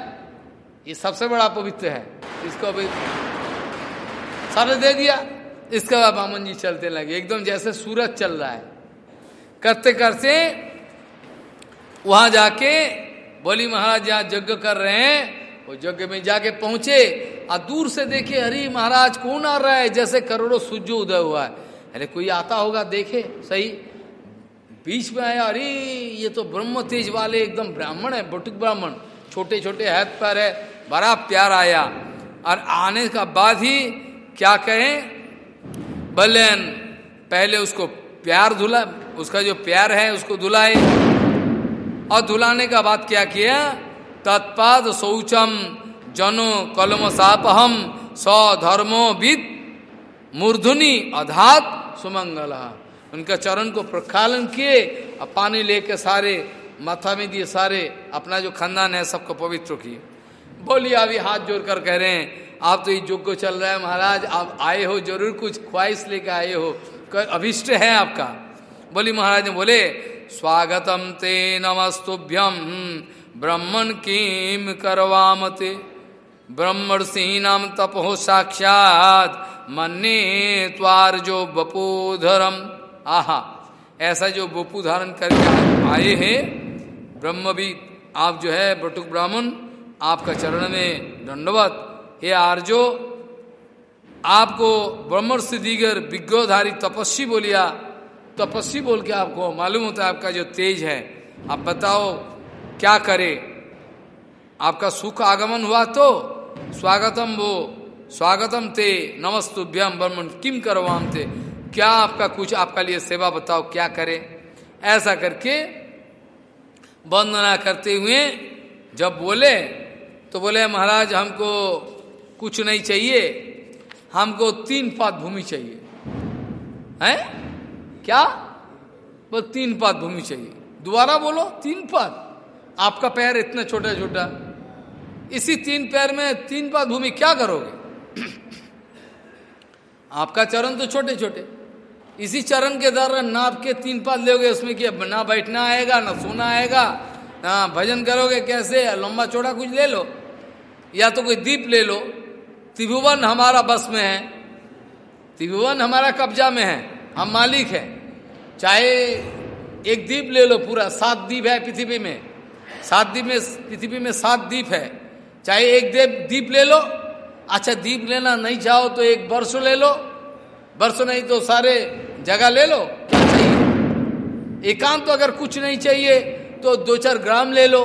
Speaker 1: ये सबसे बड़ा पवित्र है। इसको अभी सारे दे दिया। इसके बाद बामन जी चलते लगे। एकदम जैसे सूरज चल रहा है। करते करते वहाँ जाके बोली, महाराज जहाँ यज्ञ कर रहे हैं। वो यज्ञ में जाके पहुँचे और दूर से देखे, अरे महाराज, कौन आ रहा है? जैसे करोड़ों सूर्य उदय हुआ है। अरे कोई आता होगा, देखे, सही। बीच में आया, अरे, ये तो ब्रह्म तेज वाले, एकदम ब्राह्मण है, बटुक ब्राह्मण। छोटे छोटे हाथ पर है, बड़ा प्यार आया। और आने का बाद ही क्या कहें? बलन पहले उसको प्यार धुला, उसका जो प्यार है, उसको धुलाए। और धुलाने का बाद क्या किया? तत्पाद शौचम जनो कलम सापहम सौ धर्मो विद मूर्धुनी अधात सुमंगल। उनका चरण को प्रक्षालन किए और पानी लेके सारे, माथा में दिए सारे, अपना जो खानदान है सबको पवित्र किए। बोलिए, अभी हाथ जोड़ कर कह रहे हैं, आप तो ये युग को चल रहा है महाराज, आप आए हो, ज़रूर कुछ ख्वाहिश लेके आए हो अभिष्ट है आपका। बोली महाराज ने बोले, स्वागतम ते नमस्तुभ्यम। ब्रह्मण किम ब्रह्मर्षि नाम तपो साक्षात मन्ने त्वार जो बपोधरम। आहा, ऐसा जो बपू धारण करके आए हैं, ब्रह्म भी आप जो है बटुक ब्राह्मण, आपका चरण में दंडवत। हे आर्जो, आपको ब्रह्मण दीगर विज्ञोधारी तपस्वी बोलिया। तपस्वी बोल के आपको मालूम होता है आपका जो तेज है। आप बताओ क्या करे? आपका सुख आगमन हुआ तो स्वागतम वो, स्वागतम ते, नमस्तुभ्यम ब्रह्मण, किम करवाम थे क्या आपका कुछ आपका लिए सेवा बताओ, क्या करे? ऐसा करके वंदना करते हुए जब बोले तो बोले, महाराज, हमको कुछ नहीं चाहिए, हमको तीन पात भूमि चाहिए। हैं? क्या? बस तीन पात भूमि चाहिए। दोबारा बोलो, तीन पात आपका पैर इतना छोटा छोटा, इसी तीन पैर में तीन पात भूमि क्या करोगे? आपका चरण तो छोटे छोटे, इसी चरण के द्वारा नाप के तीन पात लोगे, उसमें कि ना बैठना आएगा, ना सोना आएगा, ना भजन करोगे कैसे लंबा चौड़ा कुछ ले लो, या तो कोई दीप ले लो। त्रिभुवन हमारा बस में है, त्रिभुवन हमारा कब्जा में है, हम मालिक है। चाहे एक द्वीप ले लो पूरा, सात दीप है पृथ्वी में सात द्वीप में, पृथ्वी में सात द्वीप है। चाहे एक देव द्वीप ले लो। अच्छा द्वीप लेना नहीं चाहो तो एक वर्ष ले लो। वर्ष नहीं तो सारे जगह ले लो। क्या चाहिए? एकांत तो अगर कुछ नहीं चाहिए तो दो चार ग्राम ले लो।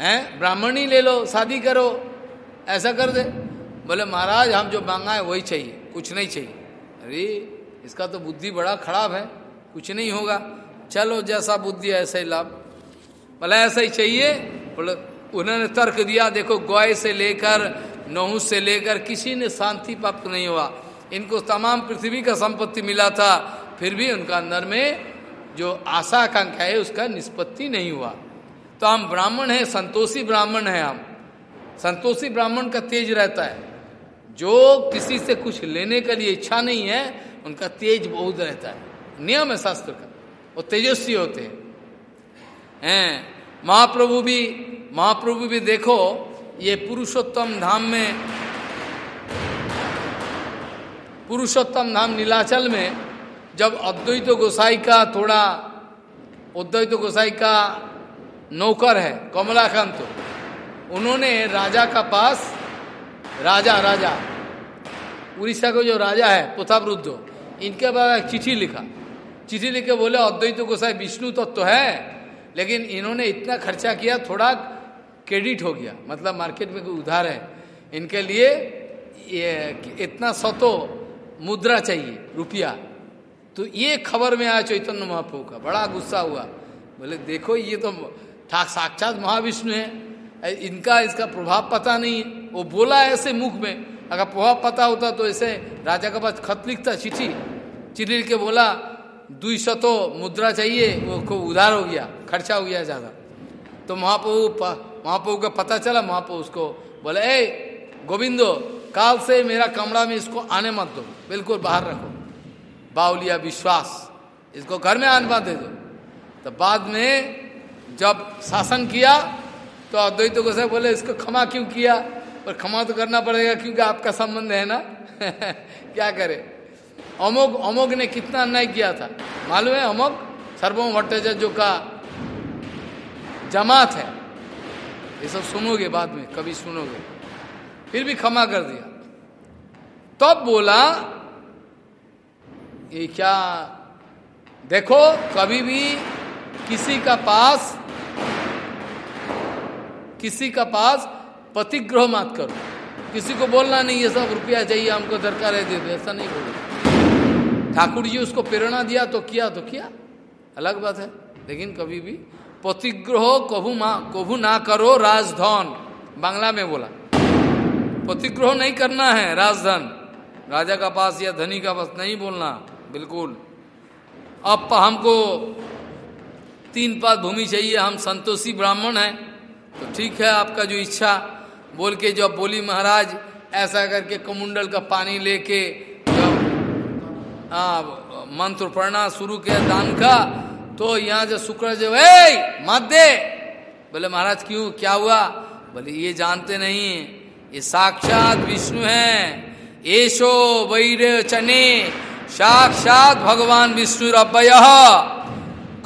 Speaker 1: हैं? ब्राह्मणी ले लो, शादी करो। ऐसा कर दे। बोले, महाराज, हम जो मांगा है वही चाहिए। कुछ नहीं चाहिए। अरे, इसका तो बुद्धि बड़ा खराब है। कुछ नहीं होगा। चलो, जैसा बुद्धि ऐसा ही लाभ। बोला ऐसा ही चाहिए? बोले, उन्होंने तर्क दिया, देखो गौय से लेकर, नहू से लेकर किसी ने शांति प्राप्त नहीं हुआ। इनको तमाम पृथ्वी का संपत्ति मिला था, फिर भी उनका अंदर में जो आशा आकांक्षा है, उसका निष्पत्ति नहीं हुआ। तो हम ब्राह्मण है, संतोषी ब्राह्मण है हम। संतोषी ब्राह्मण का तेज रहता है। जो किसी से कुछ लेने के लिए इच्छा नहीं है, उनका तेज बहुत रहता है। नियम है शास्त्र का। वो तेजस्वी होते हैं। हैं। महाप्रभु भी महाप्रभु भी देखो, ये पुरुषोत्तम धाम में, पुरुषोत्तम धाम नीलाचल में, जब अद्वैत गोसाई का थोड़ा अद्वैत गोसाई का नौकर है, कमलाकांत, उन्होंने राजा का पास, राजा राजा, उड़ीसा को जो राजा है पुथावृद्ध इनके पास चिट्ठी लिखा। चिट्ठी लिख बोले, अद्वैत गोसाई विष्णु तत्व तो है लेकिन इन्होंने इतना खर्चा किया, थोड़ा क्रेडिट हो गया। मतलब मार्केट में कोई उधार है। इनके लिए ये इतना सतो मुद्रा चाहिए, रुपया। तो ये खबर में आया चैतन्य महाप्रभु का। बड़ा गुस्सा हुआ। बोले, देखो, ये तो साक्षात महाविष्णु है। इनका इसका प्रभाव पता नहीं है। वो बोला ऐसे मुख में। अगर प्रभाव पता होता तो ऐसे राजा के पास खत लिखता, चिट्ठी। चिट्ठी के बोला, दुई सतो मुद्रा चाहिए, वो खूब उधार हो गया। खर्चा हो गया ज़्यादा। तो महाप्रभु महाप्रभु का पता चला महाप्रभु उसको बोले, ए, गोविंदो, काल से मेरा कमरा में इसको आने मत दो, बिल्कुल बाहर रखो। बाउलिया विश्वास, इसको घर में आने मत दे दो। तो बाद में जब शासन किया तो अद्वैत से बोले, इसको क्षमा क्यों किया? और क्षमा तो करना पड़ेगा, क्योंकि आपका संबंध है ना? क्या करे? अमोग अमोग ने कितना अन्याय किया था? मालूम है अमोग सर्वम भट्टाचार्य का जमात है। ये सब सुनोगे बाद में, कभी सुनोगे। फिर भी क्षमा कर दिया। तब तो बोला, ये क्या, देखो, कभी भी किसी का पास, किसी का पास प्रतिग्रह मत करो। किसी को बोलना नहीं, ये सब रुपया चाहिए, हमको दरकार है, दे दो। ऐसा नहीं बोलो। ठाकुर जी उसको प्रेरणा दिया तो किया तो किया। अलग बात है। लेकिन कभी भी प्रतिग्रह कभू मा, कभू ना करो राजधन। बांग्ला में बोला प्रतिग्रह नहीं करना है राजधन। राजा का पास या धनी का पास नहीं बोलना, बिल्कुल। अब हमको तीन पात भूमि चाहिए, हम संतोषी ब्राह्मण हैं। तो ठीक है, आपका जो इच्छा, बोल के जब बोली, महाराज, ऐसा करके कमुंडल का पानी लेके जब मंत्र पढ़ना शुरू किया, दान का तो यहाँ जो शुक्र जो है मत दे। बोले, महाराज, क्यों? क्या हुआ? बोले, ये जानते नहीं ये साक्षात विष्णु है। एशो वैर चने। साक्षात भगवान विष्णु रभय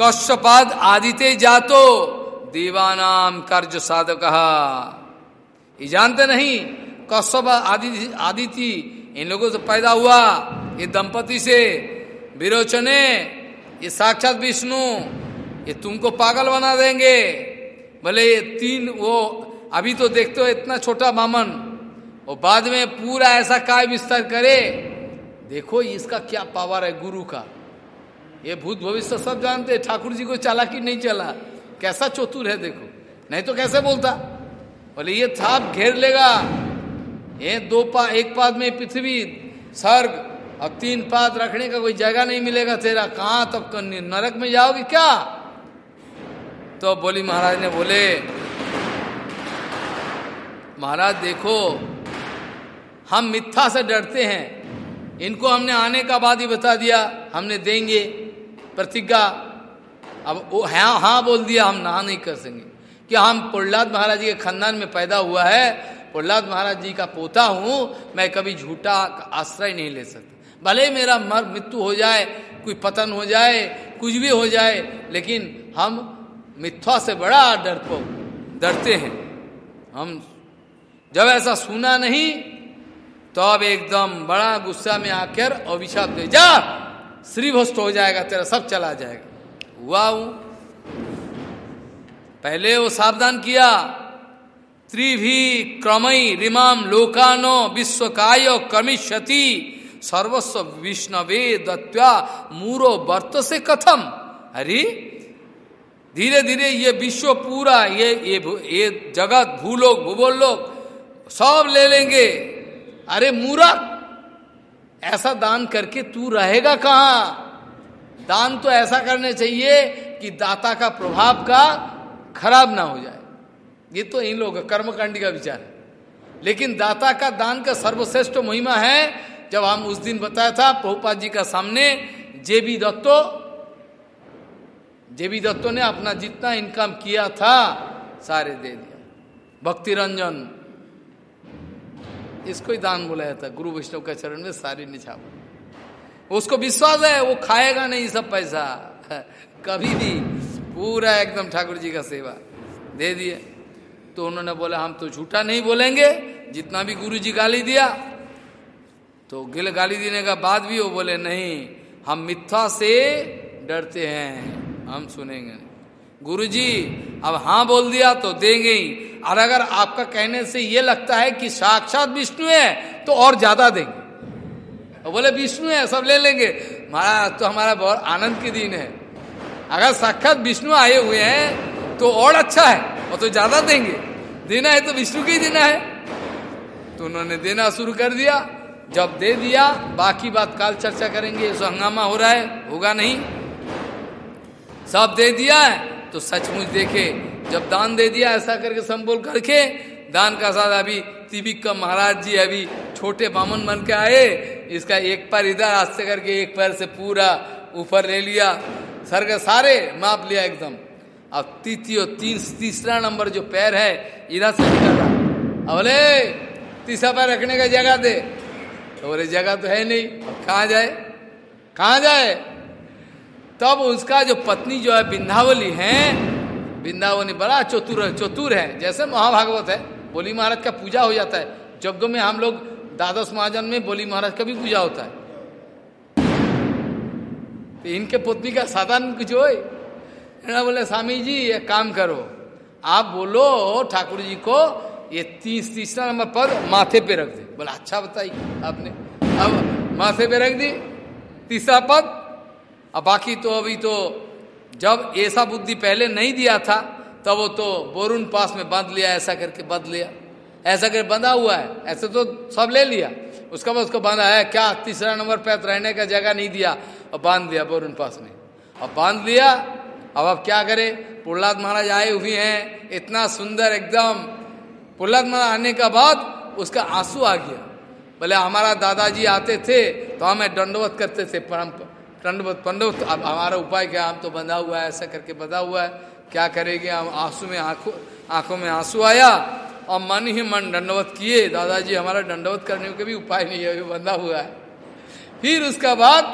Speaker 1: कश्यपाद आदित्य जातो। देवानाम कर्ज साधक। ये जानते नहीं? कश्यप आदि आदिति इन लोगों से पैदा हुआ। ये दंपति से। विरोचने। ये साक्षात विष्णु, ये तुमको पागल बना देंगे। भले ये तीन, वो अभी तो देखते हो इतना छोटा बामन और बाद में पूरा ऐसा काय विस्तार करे। देखो, इसका क्या पावर है गुरु का। ये भूत भविष्य सब जानते ठाकुर जी को चला कि नहीं चला। कैसा चतुर है देखो। नहीं तो कैसे बोलता? बोले ये थाप घेर लेगा। ये दो पा, एक पाद में पृथ्वी, सर्ग और तीन पाद रखने का कोई जगह नहीं मिलेगा तेरा। कहाँ तब तो नरक में जाओगे क्या? तो बोली महाराज ने बोले, महाराज देखो, हम मिथ्या से डरते हैं। इनको हमने आने का बाद ही बता दिया। हमने देंगे प्रतिज्ञा। अब वो हाँ हाँ बोल दिया, हम ना नहीं कर सकेंगे। कि हम प्रहलाद महाराज जी के खानदान में पैदा हुआ है? प्रहलाद महाराज जी का पोता हूँ, मैं कभी झूठा आश्रय नहीं ले सकता। भले मेरा मर, मृत्यु हो जाए, कोई पतन हो जाए, कुछ भी हो जाए, लेकिन हम मिथ्या से बड़ा डरपो डरते हैं। हम जब ऐसा सुना नहीं तो अब एकदम बड़ा गुस्सा में आकर अभिशाप दे, जा श्रीभस्त हो जाएगा, तेरा सब चला जाएगा। हुआ पहले वो सावधान किया। त्रिभी क्रमई रिमाम लोकानो विश्वकाय कमिष्यति सर्वस्व विष्णवे दत्वा मूरो वर्त से कथम। अरे धीरे धीरे ये विश्व पूरा, ये ये ये जगत, भूलोक भूगोल लोग सब ले लेंगे। अरे मूरख ऐसा दान करके तू रहेगा कहाँ? दान तो ऐसा करने चाहिए कि दाता का प्रभाव का खराब ना हो जाए। ये तो इन लोग कर्मकांडी का विचार है। लेकिन दाता का दान का सर्वश्रेष्ठ महिमा है जब हम उस दिन बताया था प्रभुपाद जी का सामने, जेबी दत्तो जेबी दत्तो ने अपना जितना इनकम किया था, सारे दे दिया। भक्ति रंजन इसको ही दान बुलाया था, गुरु वैष्णव के चरण में सारी निछावर। उसको विश्वास है, वो खाएगा नहीं सब पैसा। कभी भी, पूरा एकदम ठाकुर जी का सेवा। दे दिए। तो उन्होंने बोला, हम तो झूठा नहीं बोलेंगे, जितना भी गुरु जी गाली दिया तो गिल गाली देने का बाद भी वो बोले, नहीं, हम मिथ्या से डरते हैं। हम सुनेंगे। गुरु जी अब हाँ बोल दिया तो देंगे ही। और अगर आपका कहने से ये लगता है कि साक्षात विष्णु है तो और ज़्यादा देंगे। और बोले, विष्णु है, सब ले लेंगे। महाराज तो हमारा बहुत आनंद के दिन है। अगर साक्षात विष्णु आए हुए हैं तो और अच्छा है, और तो ज़्यादा देंगे। देना है तो विष्णु के ही देना है। तो उन्होंने देना शुरू कर दिया। जब दे दिया, बाकी बात काल चर्चा करेंगे सो हंगामा हो रहा है, होगा नहीं। सब दे दिया है तो सचमुच देखे, जब दान दे दिया, ऐसा करके संबोल करके, दान का साथ अभी तिबिक का महाराज जी अभी छोटे बामन बन के आए, इसका एक पैर इधर आस्ते करके एक पैर से पूरा ऊपर ले लिया सर के सारे माप लिया एकदम। अब तीतीय तीन, तीसरा नंबर जो पैर है, इधर से निकला बोले तीसरा पैर रखने का जगह दे। तो बोले, जगह तो है नहीं कहा जाए? कहा जाए? तब उसका जो पत्नी जो है बिंदावली है बिंदावली बड़ा चतुर चतुर है, जैसे महाभागवत है, बोली महाराज का पूजा हो जाता है। यज्ञ में हम लोग द्वादश महाजन में बोली महाराज का भी पूजा होता है। तो इनके पत्नी का साधारण कुछ हो बोले, स्वामी जी, एक काम करो, आप बोलो ठाकुर जी को ये तीस तीसरा नंबर पर माथे पे रख दे। बोला अच्छा बताइए आपने। अब माथे पे रख दी तीसरा पद अब बाकी तो अभी तो जब ऐसा बुद्धि पहले नहीं दिया था, तब वो तो बोरुन पास में बाँध लिया, ऐसा करके बाँध लिया। ऐसा करके बंधा हुआ है। ऐसे तो सब ले लिया। उसका बाद उसको बांधा है, क्या तीसरा नंबर पे रहने का जगह नहीं दिया। और बाँध दिया बोरुन पास में। अब बाँध लिया। अब अब क्या करे? प्रहलाद महाराज आए हुए हैं, इतना सुंदर एकदम प्रहलाद महाराज आने का बाद उसका आँसू आ गया। बोले हमारा दादाजी आते थे तो हमें दंडवत करते थे परम दंडवत पंडवत अब हमारा उपाय क्या? हम तो बंधा हुआ है, ऐसा करके बंधा हुआ है। क्या करेंगे? हम आँसू में आँखों आँखों में आँसू आया, और मन ही मन दंडवत किए। दादाजी हमारा दंडवत करने का भी उपाय नहीं है, अभी बंधा हुआ है। फिर उसका बाद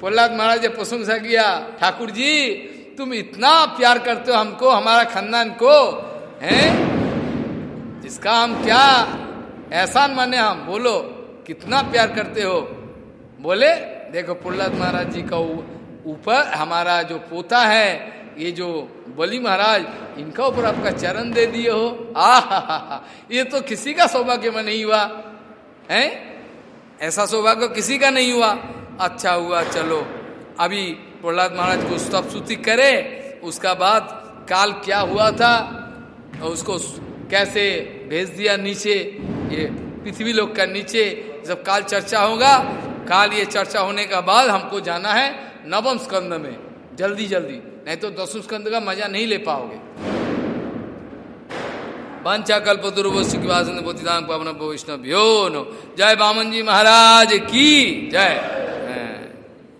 Speaker 1: प्रहलाद महाराज ने प्रशंसा किया, ठाकुर जी, तुम इतना प्यार करते हो हमको, हमारा खानदान को, हैं? जिसका हम क्या एहसान माने हम, बोलो, कितना प्यार करते हो? बोले, देखो, प्रहलाद महाराज जी का ऊपर हमारा जो पोता है, ये जो बलि महाराज, इनका ऊपर आपका चरण दे दिए हो। आ ये तो किसी का सौभाग्य में नहीं हुआ, है? ऐसा सौभाग्य किसी का नहीं हुआ। अच्छा हुआ, चलो, अभी प्रहलाद महाराज को स्तप स्तुति करे, उसका बाद काल क्या हुआ था, उसको कैसे भेज दिया नीचे, ये पृथ्वी लोक का नीचे, जब काल चर्चा होगा, काल ये चर्चा होने का बाद हमको जाना है नवम स्कंद में, जल्दी जल्दी। नहीं तो दसवें स्कंद का मज़ा नहीं ले पाओगे। पंचा कल्प दुर्वस्तु की वासन पवन वैष्णव। जय बामन जी महाराज की जय।